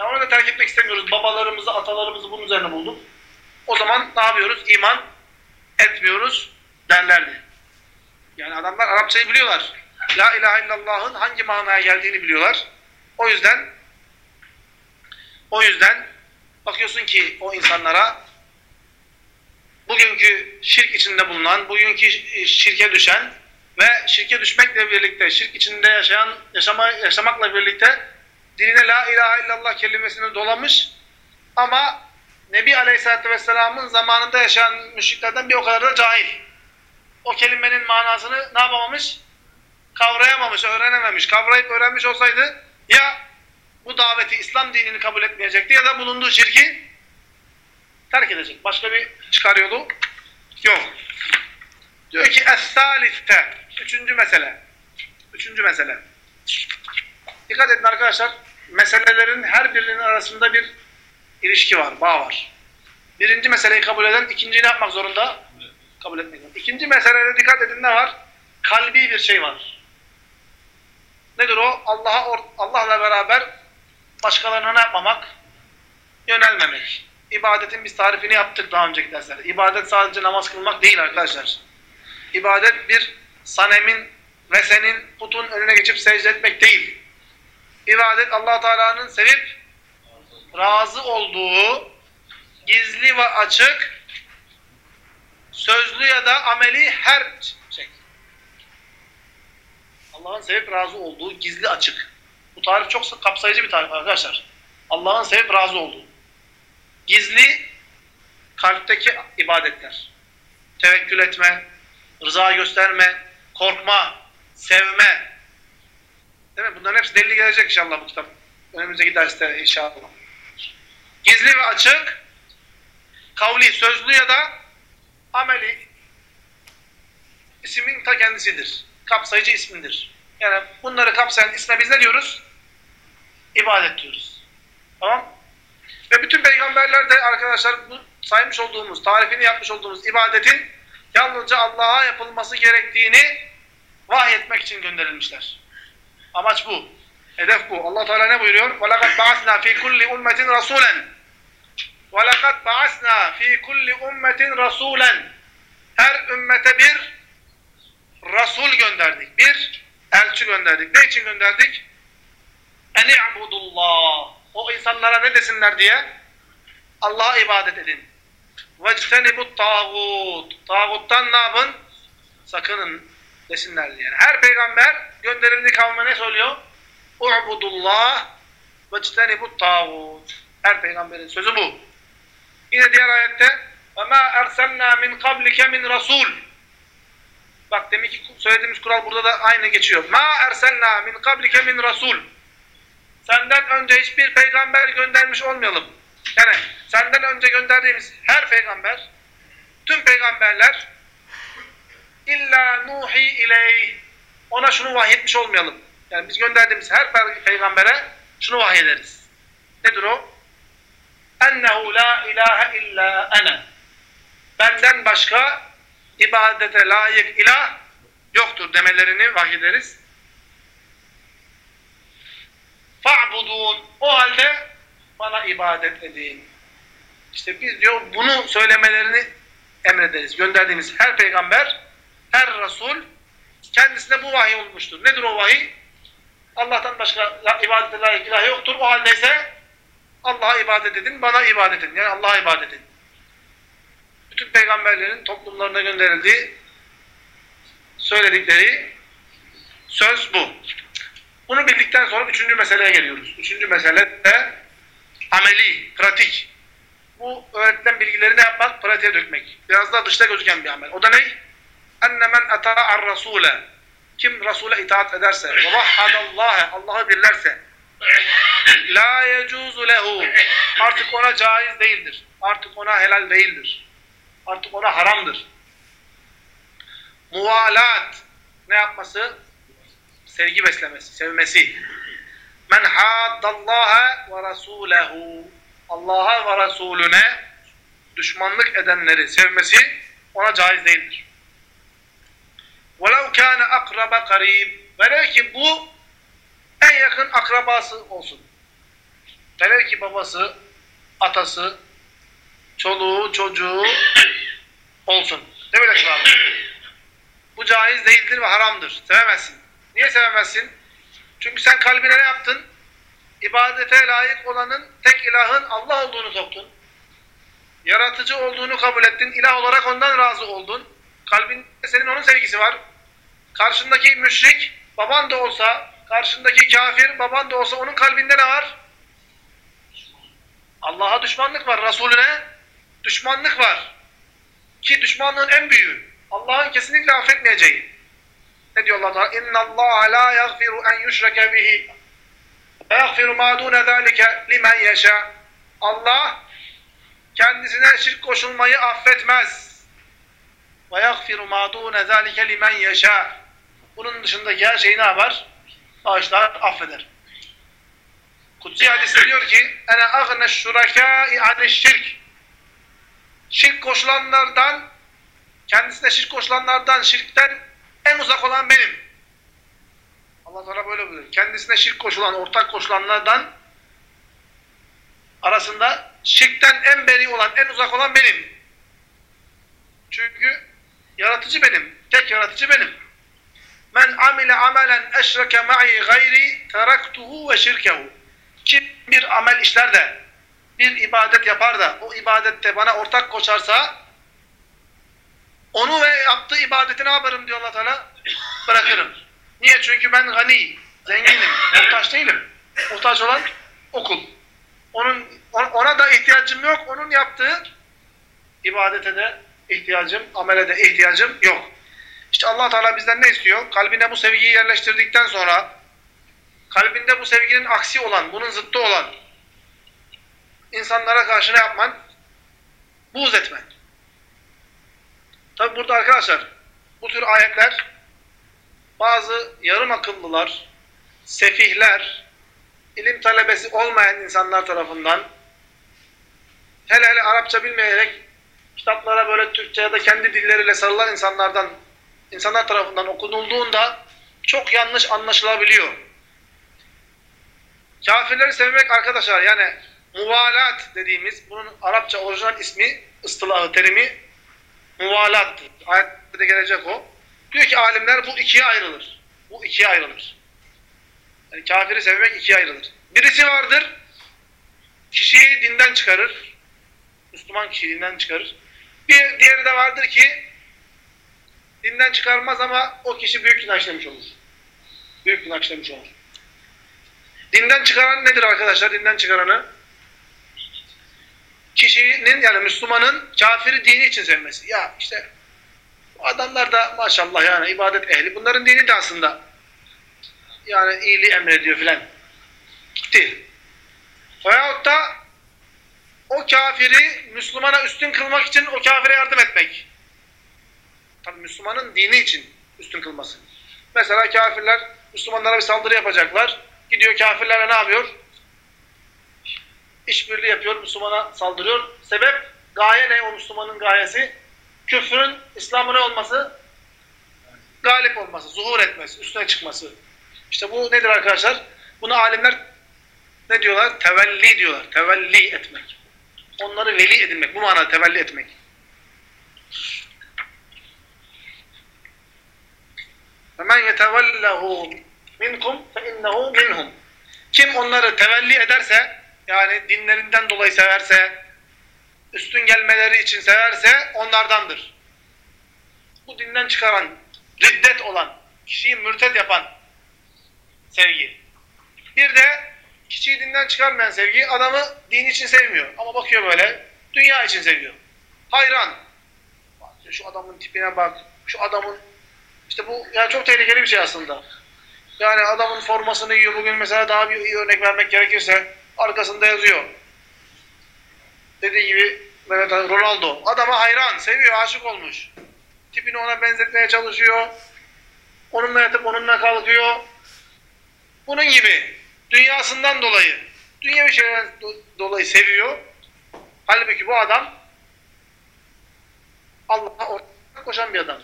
Speaker 1: Yani onu da terk etmek istemiyoruz. Babalarımızı, atalarımızı bunun üzerine bulduk. O zaman ne yapıyoruz? İman etmiyoruz derlerdi. Yani adamlar Arapçayı biliyorlar. La ilahe illallah'ın hangi manaya geldiğini biliyorlar. O yüzden o yüzden bakıyorsun ki o insanlara bugünkü şirk içinde bulunan, bugünkü şirke düşen ve şirke düşmekle birlikte, şirk içinde yaşayan, yaşama, yaşamakla birlikte dinine la ilahe illallah kelimesini dolamış ama Nebi Aleyhisselatü Vesselam'ın zamanında yaşayan müşriklerden bir o kadar da cahil. O kelimenin manasını ne yapamamış? Kavrayamamış, öğrenememiş. Kavrayıp öğrenmiş olsaydı ya bu daveti İslam dinini kabul etmeyecekti ya da bulunduğu şirki terk edecek. Başka bir çıkar yolu yok. Diyor ki es-saliste. Üçüncü mesele. Üçüncü mesele. Dikkat edin arkadaşlar. Meselelerin her birinin arasında bir ilişki var, bağ var. Birinci meseleyi kabul eden ikinciyi ne yapmak zorunda? Kabul etmek zorunda. İkinci meselede dikkat edin ne var? Kalbi bir şey var. Nedir o? Allah'a Allah'la beraber başkalarına ne yapmamak? Yönelmemek. İbadetin biz tarifini yaptık daha önceki derslerde. İbadet sadece namaz kılmak değil arkadaşlar. İbadet bir sanemin ve senin putun önüne geçip secde etmek değil. İbadet allah Teala'nın sevip razı olduğu gizli ve açık sözlü ya da ameli her Allah'ın sebep razı olduğu gizli açık. Bu tarif çok kapsayıcı bir tarif arkadaşlar. Allah'ın sebep razı olduğu. Gizli kalpteki ibadetler. Tevekkül etme, rıza gösterme, korkma, sevme. Değil mi? Bunların hepsi delili gelecek inşallah bu kitap. Önümüzdeki derste inşallah. Gizli ve açık, kavli, sözlü ya da ameli ismin ta kendisidir kapsayıcı ismindir. Yani bunları kapsayan isme biz ne diyoruz? İbadet diyoruz. Tamam? Ve bütün peygamberler de arkadaşlar bu saymış olduğumuz, tarifini yapmış olduğumuz ibadetin yalnızca Allah'a yapılması gerektiğini vahyetmek için gönderilmişler. Amaç bu. Hedef bu. Allah Teala ne buyuruyor? وَلَقَدْ بَعَثْنَا ف۪ي كُلِّ اُمَّةٍ رَسُولًا وَلَقَدْ بَعَثْنَا ف۪ي كُلِّ اُمَّةٍ رَسُولًا Her ümmete bir Resul gönderdik. Bir, elçi gönderdik. Ne için gönderdik? Eni'budullah. O insanlara ne desinler diye? Allah'a ibadet edin. Vectenibut tağut. Tağuttan ne yapın? Sakının desinler diye. her peygamber gönderildiği kavme ne söylüyor? U'budullah vectenibut tağut. Her peygamberin sözü bu. Yine diğer ayette ma اَرْسَلْنَا min قَبْلِكَ min رَسُولٍ Bak demek ki söylediğimiz kural burada da aynı geçiyor. Ma erselna min kablike min rasul. Senden önce hiçbir peygamber göndermiş olmayalım. Yani senden önce gönderdiğimiz her peygamber, tüm peygamberler illa nuhi ileyh. Ona şunu vahyetmiş olmayalım. Yani biz gönderdiğimiz her peygambere şunu vahyederiz. Nedir o? Ennehu la ilahe illa ana. Benden başka ibadete layık ilah yoktur demelerini vahyederiz. Fa'budun o halde bana ibadet edin. İşte biz diyor bunu söylemelerini emrederiz. Gönderdiğimiz her peygamber, her rasul kendisine bu vahiy olmuştur. Nedir o vahiy? Allah'tan başka ibadete layık ilah yoktur. O halde ise Allah'a ibadet edin, bana ibadet edin. Yani Allah'a ibadet edin bütün peygamberlerin toplumlarına gönderildiği söyledikleri söz bu. Bunu bildikten sonra üçüncü meseleye geliyoruz. Üçüncü mesele de ameli, pratik. Bu öğretilen bilgileri ne yapmak? Pratiğe dökmek. Biraz daha dışta gözüken bir amel. O da ne? Enne men ata'ar rasule. Kim Resul'e itaat ederse, ve vahhadallâhe, Allah'ı birlerse, la yecuzu lehu. Artık ona caiz değildir. Artık ona helal değildir. Artık ona haramdır. Muvalat ne yapması? Sevgi beslemesi, sevmesi. Men haddallaha ve rasulehu. Allah'a ve Resulüne düşmanlık edenleri sevmesi ona caiz değildir. وَلَوْ كَانَ akraba قَرِيبٍ Velev ki bu en yakın akrabası olsun. Velev ki babası, atası, çoluğu, çocuğu, olsun. Ne böyle abi. Bu caiz değildir ve haramdır. Sevemezsin. Niye sevemezsin? Çünkü sen kalbine ne yaptın? İbadete layık olanın, tek ilahın Allah olduğunu soktun. Yaratıcı olduğunu kabul ettin. İlah olarak ondan razı oldun. Kalbinde senin onun sevgisi var. Karşındaki müşrik, baban da olsa, karşındaki kafir, baban da olsa onun kalbinde ne var? Allah'a düşmanlık var. Resulüne düşmanlık var. Ki düşmanlığın en büyüğü. Allah'ın kesinlikle affetmeyeceği. Ne diyor Allah Teala? اِنَّ اللّٰهَ لَا يَغْفِرُ اَنْ يُشْرَكَ بِهِ وَيَغْفِرُ مَا دُونَ ذَٰلِكَ لِمَنْ يَشَاءُ Allah kendisine şirk koşulmayı affetmez. وَيَغْفِرُ مَا دُونَ ذَٰلِكَ لِمَنْ يَشَاءُ Bunun dışındaki her şeyi ne yapar? Bağışlar, affeder. Kutsi hadis diyor ki اَنَا اَغْنَ الشُّرَكَاءِ عَنِ الشِّرْكِ şirk koşulanlardan, kendisine şirk koşulanlardan, şirkten en uzak olan benim. Allah Teala böyle buyuruyor. Kendisine şirk koşulan, ortak koşulanlardan arasında şirkten en beri olan, en uzak olan benim. Çünkü yaratıcı benim. Tek yaratıcı benim. Men amile amelen eşreke ma'i gayri teraktuhu ve şirkehu. Kim bir amel işler de bir ibadet yapar da o ibadette bana ortak koşarsa onu ve yaptığı ibadeti ne yaparım diyor Allah Teala? Bırakırım. Niye? Çünkü ben gani, zenginim, muhtaç değilim. Muhtaç olan okul. Onun, ona da ihtiyacım yok, onun yaptığı ibadete de ihtiyacım, amele de ihtiyacım yok. İşte allah Teala bizden ne istiyor? Kalbine bu sevgiyi yerleştirdikten sonra, kalbinde bu sevginin aksi olan, bunun zıttı olan, insanlara karşı ne yapman? Buğz etmen. Tabi burada arkadaşlar bu tür ayetler bazı yarım akıllılar, sefihler, ilim talebesi olmayan insanlar tarafından hele hele Arapça bilmeyerek kitaplara böyle Türkçe ya da kendi dilleriyle sarılan insanlardan insanlar tarafından okunulduğunda çok yanlış anlaşılabiliyor. Kafirleri sevmek arkadaşlar yani muvalat dediğimiz bunun Arapça orijinal ismi, ıstılahı, terimi muvalattır. Ayette de gelecek o. Diyor ki alimler bu ikiye ayrılır. Bu ikiye ayrılır. Yani kafiri sevmek ikiye ayrılır. Birisi vardır, kişiyi dinden çıkarır. Müslüman kişiyi dinden çıkarır. Bir diğeri de vardır ki dinden çıkarmaz ama o kişi büyük günah işlemiş olur. Büyük günah işlemiş olur. Dinden çıkaran nedir arkadaşlar? Dinden çıkaranı kişinin yani Müslümanın kafiri dini için sevmesi. Ya işte adamlar da maşallah yani ibadet ehli. Bunların dini de aslında yani iyiliği emrediyor filan. Değil. Veyahut da o kafiri Müslümana üstün kılmak için o kafire yardım etmek. Tabi Müslümanın dini için üstün kılması. Mesela kafirler Müslümanlara bir saldırı yapacaklar. Gidiyor kafirlere ne yapıyor? işbirliği yapıyor, Müslümana saldırıyor. Sebep, gaye ne o Müslümanın gayesi? Küfrün İslam'ın ne olması? Galip olması, zuhur etmesi, üstüne çıkması. İşte bu nedir arkadaşlar? Bunu alimler ne diyorlar? Tevelli diyorlar. Tevelli etmek. Onları veli edinmek. Bu manada tevelli etmek. فَمَنْ يَتَوَلَّهُ مِنْكُمْ فَاِنَّهُ مِنْهُمْ Kim onları tevelli ederse yani dinlerinden dolayı severse, üstün gelmeleri için severse onlardandır. Bu dinden çıkaran, riddet olan, kişiyi mürted yapan sevgi. Bir de kişiyi dinden çıkarmayan sevgi adamı din için sevmiyor. Ama bakıyor böyle, dünya için seviyor. Hayran. Şu adamın tipine bak, şu adamın... işte bu yani çok tehlikeli bir şey aslında. Yani adamın formasını yiyor. Bugün mesela daha bir iyi örnek vermek gerekirse arkasında yazıyor. Dediği gibi Mehmet Ronaldo. Adama hayran, seviyor, aşık olmuş. Tipini ona benzetmeye çalışıyor. Onunla yatıp onunla kalkıyor. Bunun gibi dünyasından dolayı, dünya bir şeyden dolayı seviyor. Halbuki bu adam Allah'a ortak koşan bir adam.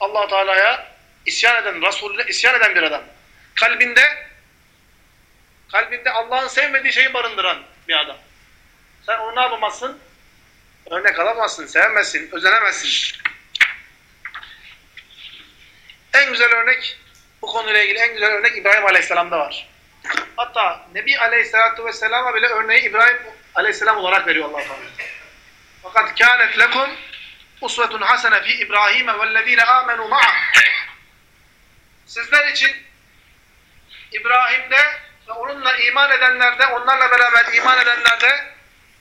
Speaker 1: allah Teala'ya isyan eden, Resulüne isyan eden bir adam. Kalbinde Kalbinde Allah'ın sevmediği şeyi barındıran bir adam. Sen onu ne yapamazsın? Örnek alamazsın, sevmezsin, özenemezsin. En güzel örnek, bu konuyla ilgili en güzel örnek İbrahim Aleyhisselam'da var. Hatta Nebi Aleyhisselatü Vesselam'a bile örneği İbrahim Aleyhisselam olarak veriyor allah Teala. Fakat kânet lekum usvetun hasene fi İbrahim'e vellezîne âmenû ma'a. Sizler için İbrahim'de ve onunla iman edenlerde, onlarla beraber iman edenlerde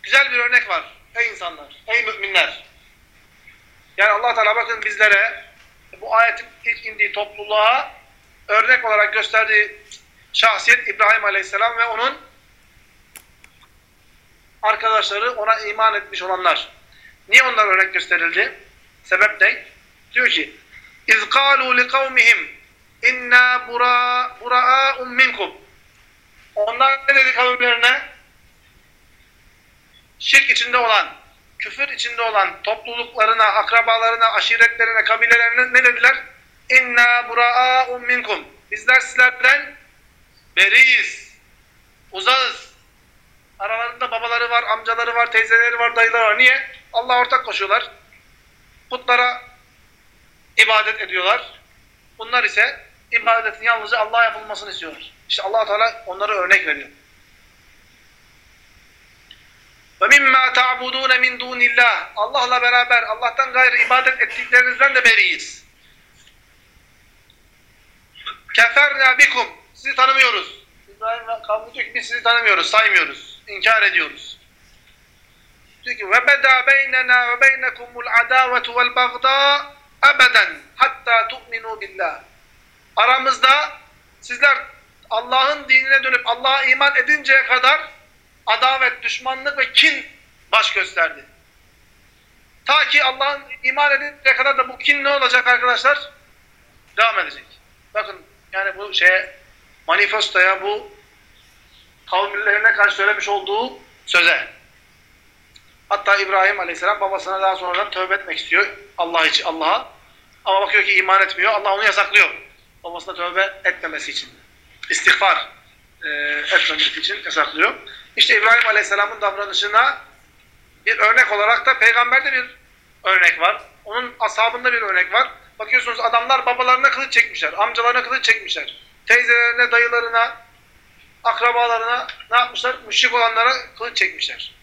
Speaker 1: güzel bir örnek var. Ey insanlar, ey müminler. Yani Allah Teala bakın bizlere bu ayetin ilk indiği topluluğa örnek olarak gösterdiği şahsiyet İbrahim Aleyhisselam ve onun arkadaşları ona iman etmiş olanlar. Niye onlar örnek gösterildi? Sebep ne? Diyor ki اِذْ قَالُوا لِقَوْمِهِمْ اِنَّا بُرَاءٌ مِنْكُمْ onlar ne dedi kavimlerine? Şirk içinde olan, küfür içinde olan topluluklarına, akrabalarına, aşiretlerine, kabilelerine ne dediler? İnna buraa umminkum. Bizler sizlerden beriyiz, uzağız. Aralarında babaları var, amcaları var, teyzeleri var, dayıları var. Niye? Allah ortak koşuyorlar. Putlara ibadet ediyorlar. Bunlar ise ibadetin yalnızca Allah'a yapılmasını istiyorlar. İşte allah Teala onlara örnek veriyor. وَمِمَّا تَعْبُدُونَ مِنْ دُونِ اللّٰهِ Allah'la beraber, Allah'tan gayrı ibadet ettiklerinizden de beriyiz. كَفَرْنَا بِكُمْ Sizi tanımıyoruz. İbrahim kavmi diyor ki biz sizi tanımıyoruz, saymıyoruz, inkar ediyoruz. Diyor ki وَبَدَا بَيْنَنَا وَبَيْنَكُمُ الْعَدَاوَةُ وَالْبَغْضَاءُ أَبَدًا hatta تُؤْمِنُوا بِاللّٰهِ Aramızda sizler Allah'ın dinine dönüp Allah'a iman edinceye kadar adavet, düşmanlık ve kin baş gösterdi. Ta ki Allah'ın iman edinceye kadar da bu kin ne olacak arkadaşlar? Devam edecek. Bakın yani bu şeye manifestoya bu kavmillerine karşı söylemiş olduğu söze. Hatta İbrahim Aleyhisselam babasına daha sonradan tövbe etmek istiyor Allah için Allah'a. Ama bakıyor ki iman etmiyor. Allah onu yasaklıyor. Babasına tövbe etmemesi için istiğfar e, etmemek için yasaklıyor. İşte İbrahim Aleyhisselam'ın davranışına bir örnek olarak da peygamberde bir örnek var. Onun ashabında bir örnek var. Bakıyorsunuz adamlar babalarına kılıç çekmişler, amcalarına kılıç çekmişler. Teyzelerine, dayılarına, akrabalarına ne yapmışlar? Müşrik olanlara kılıç çekmişler.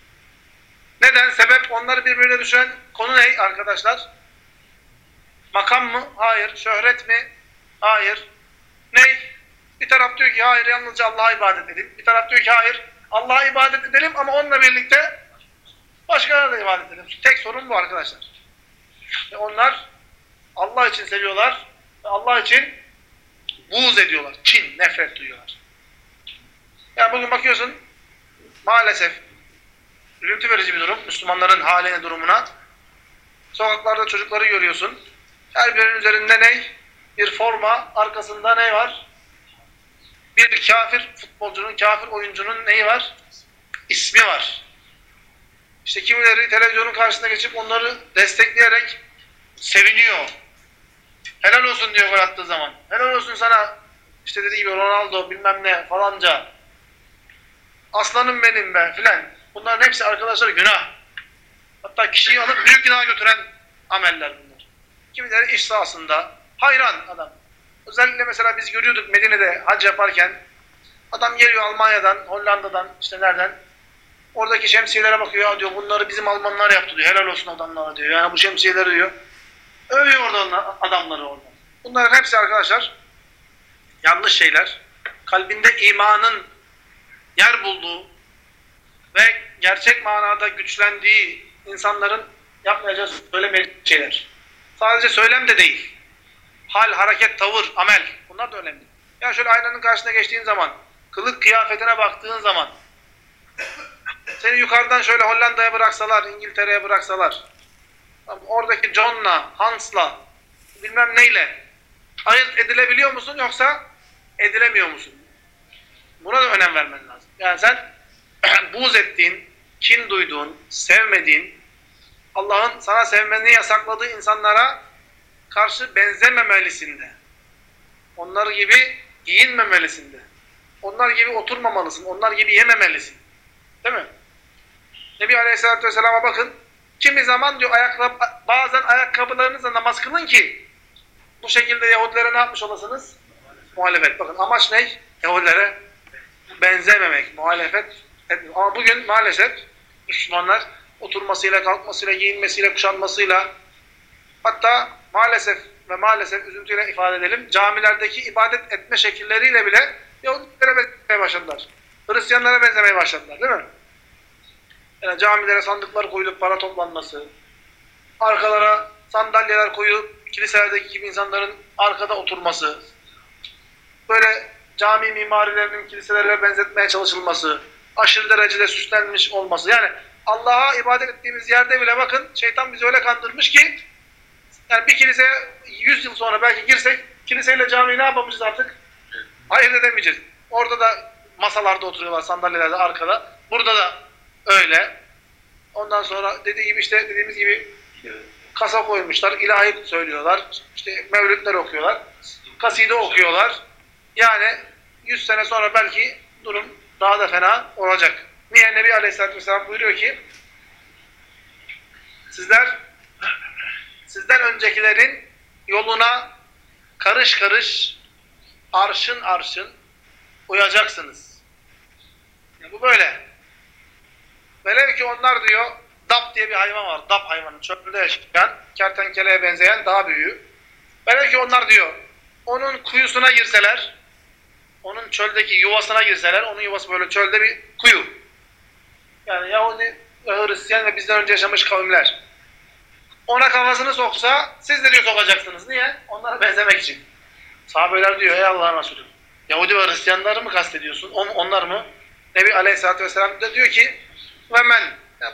Speaker 1: Neden? Sebep onları birbirine düşüren konu ne arkadaşlar? Makam mı? Hayır. Şöhret mi? Hayır. Ney? Bir taraf diyor ki hayır yalnızca Allah'a ibadet edelim. Bir taraf diyor ki hayır Allah'a ibadet edelim ama onunla birlikte başkalarına da ibadet edelim. Tek sorun bu arkadaşlar. Ve onlar Allah için seviyorlar ve Allah için buğz ediyorlar. Çin, nefret duyuyorlar. Yani bugün bakıyorsun maalesef üzüntü verici bir durum. Müslümanların haline, durumuna. Sokaklarda çocukları görüyorsun. Her birinin üzerinde ne? Bir forma, arkasında ne var? bir kafir futbolcunun, kafir oyuncunun neyi var? İsmi var. İşte kimileri televizyonun karşısına geçip onları destekleyerek seviniyor. Helal olsun diyor gol attığı zaman. Helal olsun sana İşte dediği gibi Ronaldo bilmem ne falanca. Aslanım benim be filan. Bunların hepsi arkadaşlar günah. Hatta kişiyi alıp büyük günaha götüren ameller bunlar. Kimileri iş sahasında hayran adam. Özellikle mesela biz görüyorduk Medine'de hac yaparken adam geliyor Almanya'dan, Hollanda'dan işte nereden oradaki şemsiyelere bakıyor ya diyor bunları bizim Almanlar yaptı diyor helal olsun adamlara diyor. Yani bu şemsiyeleri diyor. Övüyor orada adamları orada. Bunların hepsi arkadaşlar yanlış şeyler. Kalbinde imanın yer bulduğu ve gerçek manada güçlendiği insanların yapmayacağı söylemeyecek şeyler. Sadece söylem de değil. Hal, hareket, tavır, amel. Bunlar da önemli. Ya şöyle aynanın karşısına geçtiğin zaman, kılık kıyafetine baktığın zaman, seni yukarıdan şöyle Hollanda'ya bıraksalar, İngiltere'ye bıraksalar, oradaki John'la, Hans'la, bilmem neyle ayırt edilebiliyor musun yoksa edilemiyor musun? Buna da önem vermen lazım. Yani sen buz ettiğin, kin duyduğun, sevmediğin, Allah'ın sana sevmeni yasakladığı insanlara karşı benzememelisinde. Onlar gibi giyinmemelisinde. Onlar gibi oturmamalısın. Onlar gibi yememelisin. Değil mi? Nebi Aleyhisselatü Vesselam'a bakın. Kimi zaman diyor ayakla, bazen ayakkabılarınızla namaz kılın ki bu şekilde Yahudilere ne yapmış olasınız? Muhalefet. muhalefet. Bakın amaç ne? Yahudilere benzememek, muhalefet. Ama bugün maalesef Müslümanlar oturmasıyla, kalkmasıyla, giyinmesiyle, kuşanmasıyla hatta maalesef ve maalesef üzüntüyle ifade edelim, camilerdeki ibadet etme şekilleriyle bile Yahudilere benzemeye başladılar. Hristiyanlara benzemeye başladılar değil mi? Yani camilere sandıklar koyulup para toplanması, arkalara sandalyeler koyup kiliselerdeki gibi insanların arkada oturması, böyle cami mimarilerinin kiliselerle benzetmeye çalışılması, aşırı derecede süslenmiş olması. Yani Allah'a ibadet ettiğimiz yerde bile bakın şeytan bizi öyle kandırmış ki yani bir kiliseye 100 yıl sonra belki girsek kiliseyle camiyi ne yapamayacağız artık? Hayır edemeyeceğiz. Orada da masalarda oturuyorlar, sandalyelerde arkada. Burada da öyle. Ondan sonra dediğim gibi işte dediğimiz gibi kasa koymuşlar, ilahi söylüyorlar, işte mevlütler okuyorlar, kaside okuyorlar. Yani 100 sene sonra belki durum daha da fena olacak. Niye Nebi Aleyhisselatü Vesselam buyuruyor ki sizler bizden öncekilerin yoluna karış karış, arşın arşın uyacaksınız. Yani bu böyle. Velev ki onlar diyor, dap diye bir hayvan var. Dap hayvanı, çölde yaşayan, kertenkeleye benzeyen daha büyüğü. Velev ki onlar diyor, onun kuyusuna girseler, onun çöldeki yuvasına girseler, onun yuvası böyle çölde bir kuyu. Yani Yahudi ve Hristiyan ve bizden önce yaşamış kavimler ona kafasını soksa siz de diyor sokacaksınız. Niye? Onlara benzemek için. Sahabeler diyor ey Allah'ın Resulü. Yahudi ve Hristiyanları mı kastediyorsun? On, onlar mı? Nebi Aleyhisselatü Vesselam da diyor ki ve men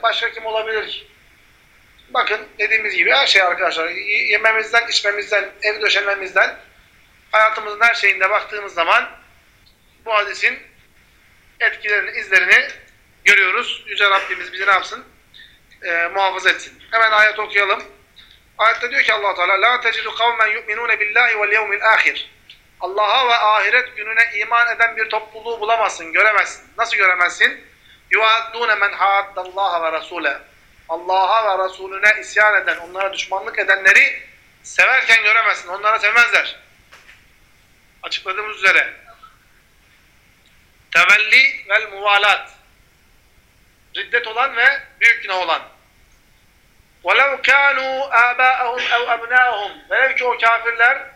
Speaker 1: başka kim olabilir ki? Bakın dediğimiz gibi her şey arkadaşlar yememizden, içmemizden, ev döşememizden hayatımızın her şeyinde baktığımız zaman bu hadisin etkilerini, izlerini görüyoruz. Yüce Rabbimiz bizi ne yapsın? e, muhafaza etsin. Hemen ayet okuyalım. Ayette diyor ki allah Teala La tecidu kavmen yu'minune billahi vel yevmil ahir Allah'a ve ahiret gününe iman eden bir topluluğu bulamazsın, göremezsin. Nasıl göremezsin? Yuaddune men haddallaha ve rasule Allah'a ve Resulüne isyan eden, onlara düşmanlık edenleri severken göremezsin. Onlara sevmezler. Açıkladığımız üzere. Tevelli vel muvalat. Riddet olan ve büyük günah olan. وَلَوْ كَانُوا آبَاءَهُمْ اَوْ اَبْنَاءَهُمْ Velev ki o kafirler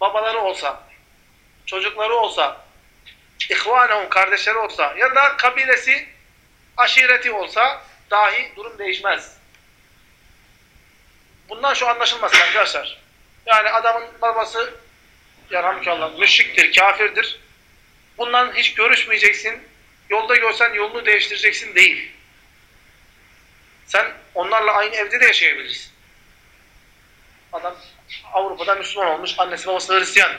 Speaker 1: babaları olsa, çocukları olsa, ihvanehum kardeşleri olsa ya da kabilesi, aşireti olsa dahi durum değişmez. Bundan şu anlaşılmaz arkadaşlar. Yani adamın babası yarhamdülillah müşriktir, kafirdir. Bundan hiç görüşmeyeceksin. Yolda görsen yolunu değiştireceksin değil. Sen onlarla aynı evde de yaşayabilirsin. Adam Avrupa'da Müslüman olmuş, annesi babası Hristiyan.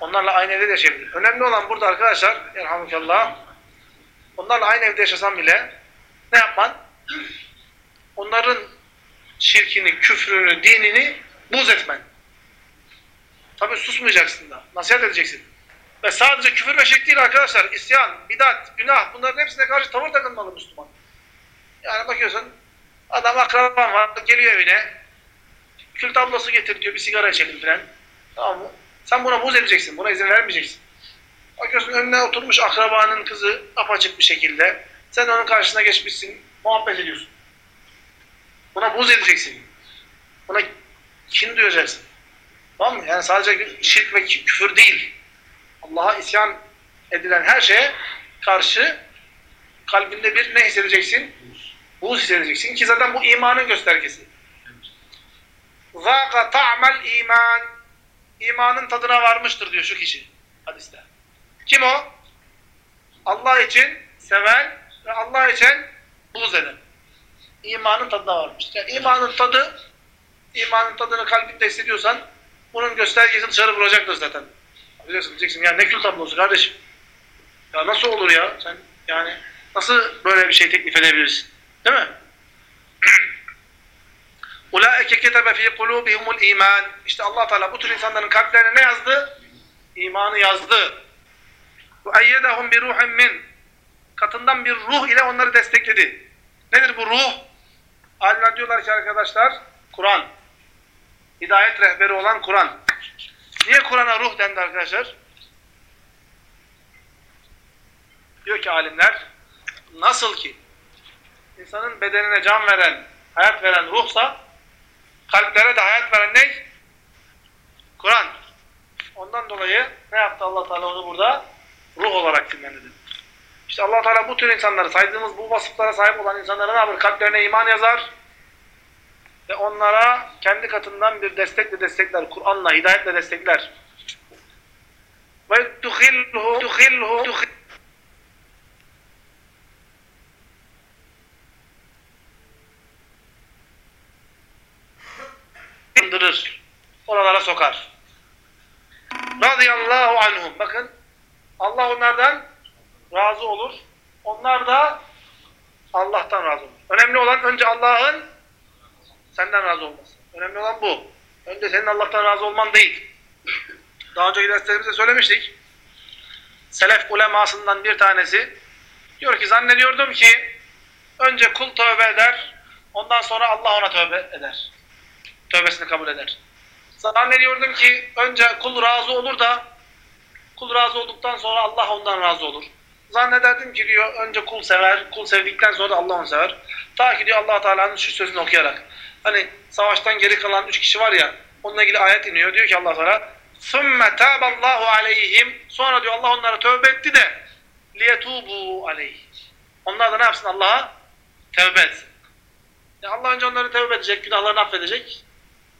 Speaker 1: Onlarla aynı evde de yaşayabilir. Önemli olan burada arkadaşlar, elhamdülillah, onlarla aynı evde yaşasan bile ne yapman? Onların şirkini, küfrünü, dinini buz etmen. Tabi susmayacaksın da. Nasihat edeceksin. Ve sadece küfür ve şirk değil arkadaşlar. isyan, bidat, günah bunların hepsine karşı tavır takınmalı Müslüman. Yani bakıyorsun adam akraban var geliyor evine kül tablası getir diyor bir sigara içelim filan. Tamam mı? Sen buna buz edeceksin. Buna izin vermeyeceksin. Bakıyorsun önüne oturmuş akrabanın kızı apaçık bir şekilde. Sen onun karşısına geçmişsin. Muhabbet ediyorsun. Buna buz edeceksin. Buna kin duyacaksın. Tamam mı? Yani sadece şirk ve küfür değil. Allah'a isyan edilen her şeye karşı kalbinde bir ne hissedeceksin? Bu hissedeceksin ki zaten bu imanın göstergesi. Zaka ta'mel iman. İmanın tadına varmıştır diyor şu kişi hadiste. Kim o? Allah için seven ve Allah için buğz eden. İmanın tadına varmıştır. Yani imanın tadı, imanın tadını kalbinde hissediyorsan bunun göstergesi dışarı vuracaktır zaten. Biliyorsun diyeceksin ya ne kül tablosu kardeşim. Ya nasıl olur ya? Sen yani nasıl böyle bir şey teklif edebilirsin? Değil mi? Ulaike ketebe fi kulubihimul iman. İşte Allah Teala bu tür insanların kalplerine ne yazdı? İmanı yazdı. Ve eyyedehum bir ruhin min. Katından bir ruh ile onları destekledi. Nedir bu ruh? Alimler diyorlar ki arkadaşlar, Kur'an. Hidayet rehberi olan Kur'an. Niye Kur'an'a ruh dendi arkadaşlar? Diyor ki alimler, nasıl ki insanın bedenine can veren, hayat veren ruhsa, kalplere de hayat veren ne? Kur'an. Ondan dolayı ne yaptı allah Teala onu burada? Ruh olarak dinlendirdi. İşte allah Teala bu tür insanları, saydığımız bu vasıflara sahip olan insanlara ne yapar? Kalplerine iman yazar ve onlara kendi katından bir destekle destekler, Kur'an'la, hidayetle destekler. Ve tuhilhu, tuhilhu, kandırır. Oralara sokar. Radıyallahu anhum. Bakın Allah onlardan razı olur. Onlar da Allah'tan razı olur. Önemli olan önce Allah'ın senden razı olması. Önemli olan bu. Önce senin Allah'tan razı olman değil. Daha önce derslerimizde söylemiştik. Selef ulemasından bir tanesi diyor ki zannediyordum ki önce kul tövbe eder, ondan sonra Allah ona tövbe eder. Tövbesini kabul eder. Zannediyordum ki önce kul razı olur da kul razı olduktan sonra Allah ondan razı olur. Zannederdim ki diyor önce kul sever, kul sevdikten sonra da Allah onu sever. Ta ki diyor allah Teala'nın şu sözünü okuyarak. Hani savaştan geri kalan üç kişi var ya, onunla ilgili ayet iniyor. Diyor ki allah Teala, ثُمَّ تَابَ اللّٰهُ عَلَيْهِمْ Sonra diyor Allah onlara tövbe etti de لِيَتُوبُوا عَلَيْهِ Onlar da ne yapsın Allah'a? Tevbe etsin. E allah önce onları tevbe edecek, günahlarını affedecek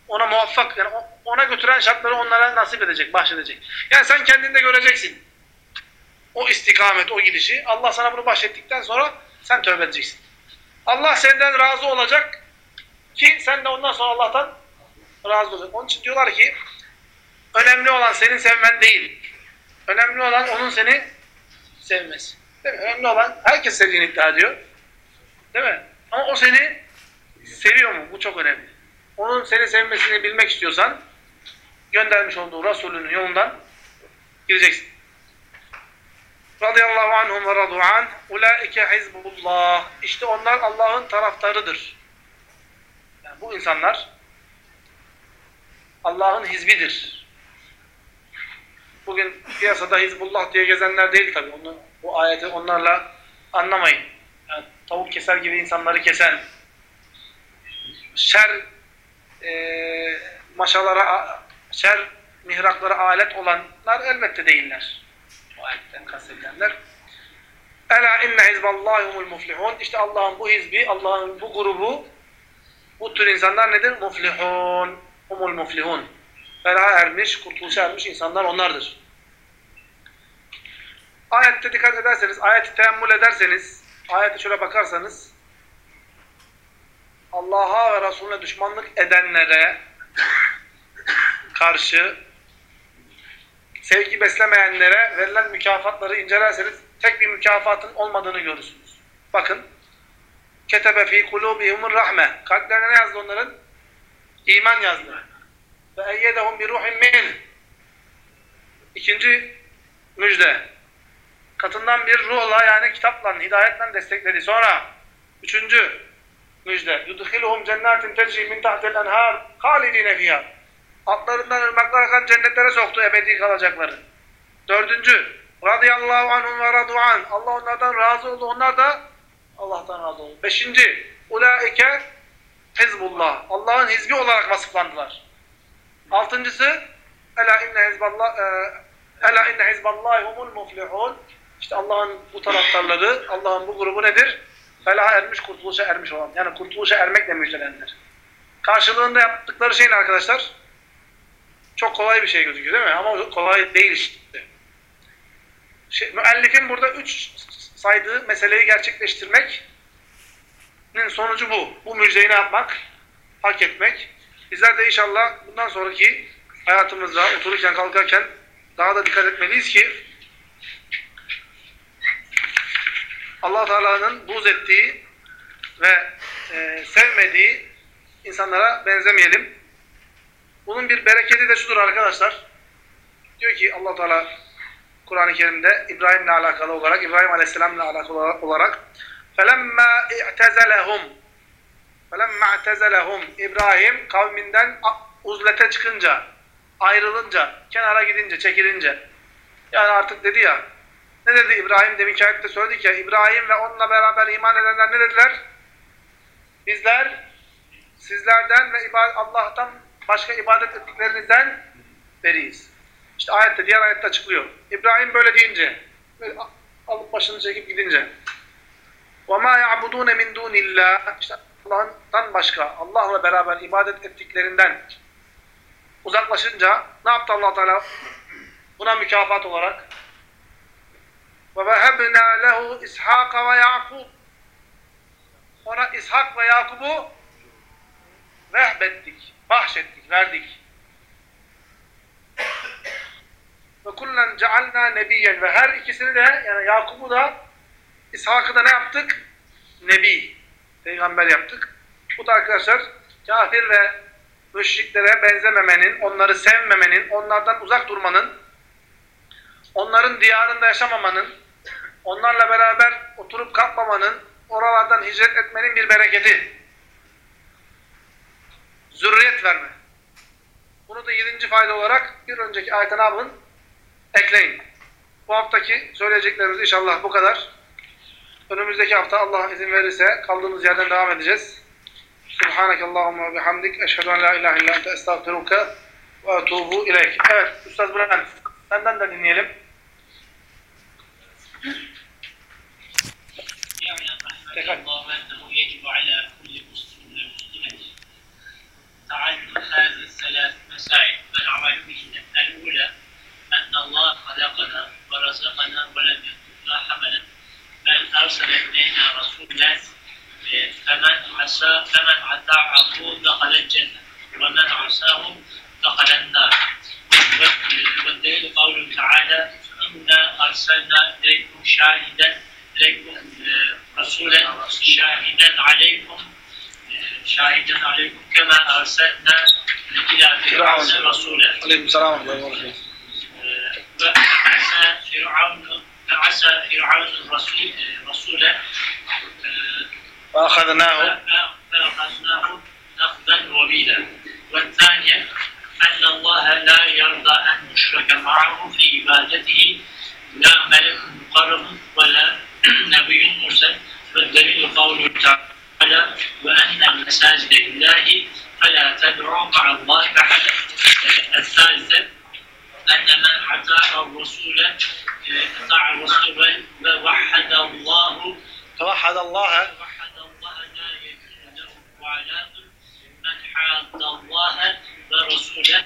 Speaker 1: ona muvaffak yani ona götüren şartları onlara nasip edecek, bahşedecek. Yani sen kendinde göreceksin. O istikamet, o gidişi Allah sana bunu bahşettikten sonra sen tövbe edeceksin. Allah senden razı olacak ki sen de ondan sonra Allah'tan razı olacak. Onun için diyorlar ki önemli olan senin sevmen değil. Önemli olan onun seni sevmesi. Değil mi? Önemli olan herkes sevdiğini iddia ediyor. Değil mi? Ama o seni seviyor mu? Bu çok önemli onun seni sevmesini bilmek istiyorsan göndermiş olduğu Resulünün yolundan gireceksin. Radıyallahu anhum ve radu'an ulaike hizbullah İşte onlar Allah'ın taraftarıdır. Yani bu insanlar Allah'ın hizbidir. Bugün piyasada Hizbullah diye gezenler değil tabi. Onu, bu ayeti onlarla anlamayın. Yani tavuk keser gibi insanları kesen, şer e, maşalara, şer mihraklara alet olanlar elbette değiller. O ayetten kastedilenler. Ela inne hizballahumul muflihun. İşte Allah'ın bu hizbi, Allah'ın bu grubu, bu tür insanlar nedir? Muflihun. Humul muflihun. Felaha ermiş, kurtuluşa ermiş insanlar onlardır. Ayette dikkat ederseniz, ayeti teemmül ederseniz, ayete şöyle bakarsanız, Allah'a ve Resulüne düşmanlık edenlere karşı sevgi beslemeyenlere verilen mükafatları incelerseniz tek bir mükafatın olmadığını görürsünüz. Bakın ketebe fi kulubihimur rahme kalplerine ne yazdı onların? İman yazdı. Ve eyyedehum bir ruhin min İkinci müjde. Katından bir ruhla yani kitapla, hidayetle destekledi. Sonra üçüncü müjde. Yudhiluhum cennetin tecri min tahtel enhar halidine fiyah. atlarından, ırmaklar akan cennetlere soktu ebedi kalacakları. Dördüncü, radıyallahu anhum ve radu'an. Allah onlardan razı oldu. Onlar da Allah'tan razı oldu. Beşinci, ulaike hizbullah. Allah'ın hizbi olarak vasıflandılar. Altıncısı, ela inne hizballah, e, ela inne hizballahi humul muflihun. İşte Allah'ın bu taraftarları, Allah'ın bu grubu nedir? felaha ermiş, kurtuluşa ermiş olan. Yani kurtuluşa ermekle müjdelenenler. Karşılığında yaptıkları şeyin arkadaşlar çok kolay bir şey gözüküyor değil mi? Ama kolay değil işte. Şey, müellifin burada üç saydığı meseleyi gerçekleştirmeknin sonucu bu. Bu müjdeyi ne yapmak? Hak etmek. Bizler de inşallah bundan sonraki hayatımızda otururken kalkarken daha da dikkat etmeliyiz ki allah Teala'nın buz ettiği ve e, sevmediği insanlara benzemeyelim. Bunun bir bereketi de şudur arkadaşlar. Diyor ki allah Teala Kur'an-ı Kerim'de İbrahim'le alakalı olarak, İbrahim Aleyhisselam'la alakalı olarak فَلَمَّا اِعْتَزَلَهُمْ فَلَمَّا اِعْتَزَلَهُمْ İbrahim kavminden uzlete çıkınca, ayrılınca, kenara gidince, çekilince yani artık dedi ya ne dedi İbrahim? Deminki ayette söyledik ya. İbrahim ve onunla beraber iman edenler ne dediler? Bizler sizlerden ve Allah'tan başka ibadet ettiklerinizden beriyiz. İşte ayette, diğer ayette açıklıyor. İbrahim böyle deyince, böyle alıp başını çekip gidince. وَمَا يَعْبُدُونَ مِنْ دُونِ اللّٰهِ İşte Allah'tan başka, Allah'la beraber ibadet ettiklerinden uzaklaşınca ne yaptı allah Teala? Buna mükafat olarak وَوَهَبْنَا لَهُ اِسْحَاقَ وَيَعْقُوبُ Ona İshak ve Yakub'u vehbettik, bahşettik, verdik. ve kullen cealna nebiyen ve her ikisini de yani Yakub'u da İshak'ı da ne yaptık? Nebi, peygamber yaptık. Bu da arkadaşlar kafir ve müşriklere benzememenin, onları sevmemenin, onlardan uzak durmanın, onların diyarında yaşamamanın, onlarla beraber oturup kalkmamanın, oralardan hicret etmenin bir bereketi. Zürriyet verme. Bunu da yedinci fayda olarak bir önceki ayete ne Ekleyin. Bu haftaki söyleyeceklerimiz inşallah bu kadar. Önümüzdeki hafta Allah izin verirse kaldığımız yerden devam edeceğiz. Subhanakallahumma ve bihamdik. Eşhedü en la ilahe illa ente estağfiruke ve etubu ileyk. Evet, Üstad Bülent, senden de dinleyelim. الله أنه يجب على كل مسلم ومسلمة تعلم هذه الثلاث مسائل والعمل بهن الأولى أن الله خلقنا ورزقنا ولم يكن حملا بل أرسل إلينا رسولا فمن عصى فمن أطاعه دخل الجنة ومن عصاه دخل النار والدليل قوله تعالى إنا أرسلنا إليكم شاهدا إليكم آه، رسولا شاهدا عليكم آه، شاهدا عليكم كما أرسلنا إلى فرعون رسولا عليكم السلام ورحمة الله وبركاته فعسى فرعون فعسى فرعون الرسول آه، رسولا فأخذناه فأخذناه أخذا وبيلا والثانية أن الله لا يرضى أن يشرك معه في عبادته لا ملك مقرب ولا نبي مرسل فالدليل قوله تعالى وأن المساجد لله فلا تدعوا مع الله أحدا الثالثة أن من عطاء الرسول أطاع الرسول ووحد الله توحد الله توحد الله لا يكون له وعلاء من حاد الله ورسوله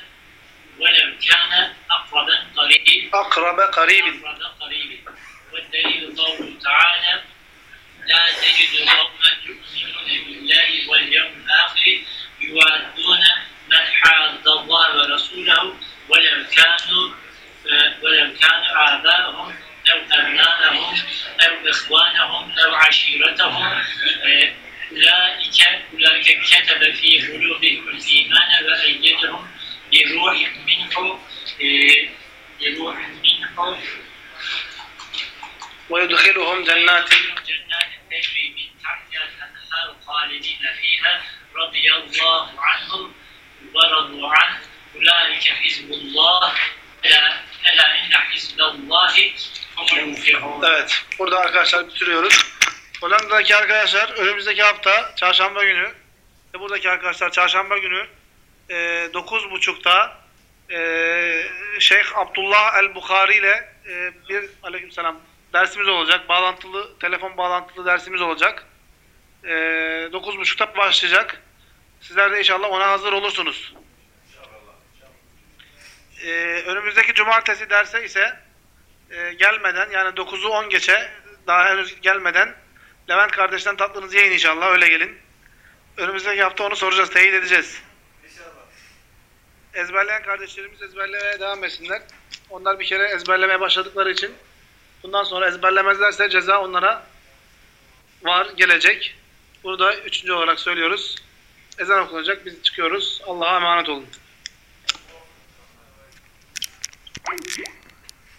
Speaker 1: ولو كان أقرب قريب أقرب قريب أقرب قريب والدليل قوله تعالى لا تجد قوما يؤمنون بالله واليوم الآخر يوادون من حاد الله ورسوله ولو كانوا ولو كانوا آباءهم أو أبناءهم أو إخوانهم أو عشيرتهم أولئك أولئك كتب في قلوبهم الإيمان وأيدهم بروح منه بروح منه ويدخلهم جنات جنات تجري من تحتها الأنهار خالدين فيها رضي الله عنهم ورضوا عنه أولئك حزب الله ألا إن حزب الله هم المفلحون Evet, burada arkadaşlar bitiriyoruz. Hollanda'daki arkadaşlar önümüzdeki hafta çarşamba günü ve buradaki arkadaşlar çarşamba günü e, 9.30'da e, Şeyh Abdullah El-Bukhari ile e, bir aleykümselam dersimiz olacak. Bağlantılı, telefon bağlantılı dersimiz olacak. E, ee, 9.30'da başlayacak. Sizler de inşallah ona hazır olursunuz. E, önümüzdeki cumartesi derse ise e, gelmeden yani 9'u 10 geçe daha henüz gelmeden Levent kardeşten tatlınızı yiyin inşallah öyle gelin. Önümüzdeki hafta onu soracağız, teyit edeceğiz. İnşallah. Ezberleyen kardeşlerimiz ezberlemeye devam etsinler. Onlar bir kere ezberlemeye başladıkları için Bundan sonra ezberlemezlerse ceza onlara var, gelecek. Burada üçüncü olarak söylüyoruz. Ezan okunacak, biz çıkıyoruz. Allah'a emanet olun.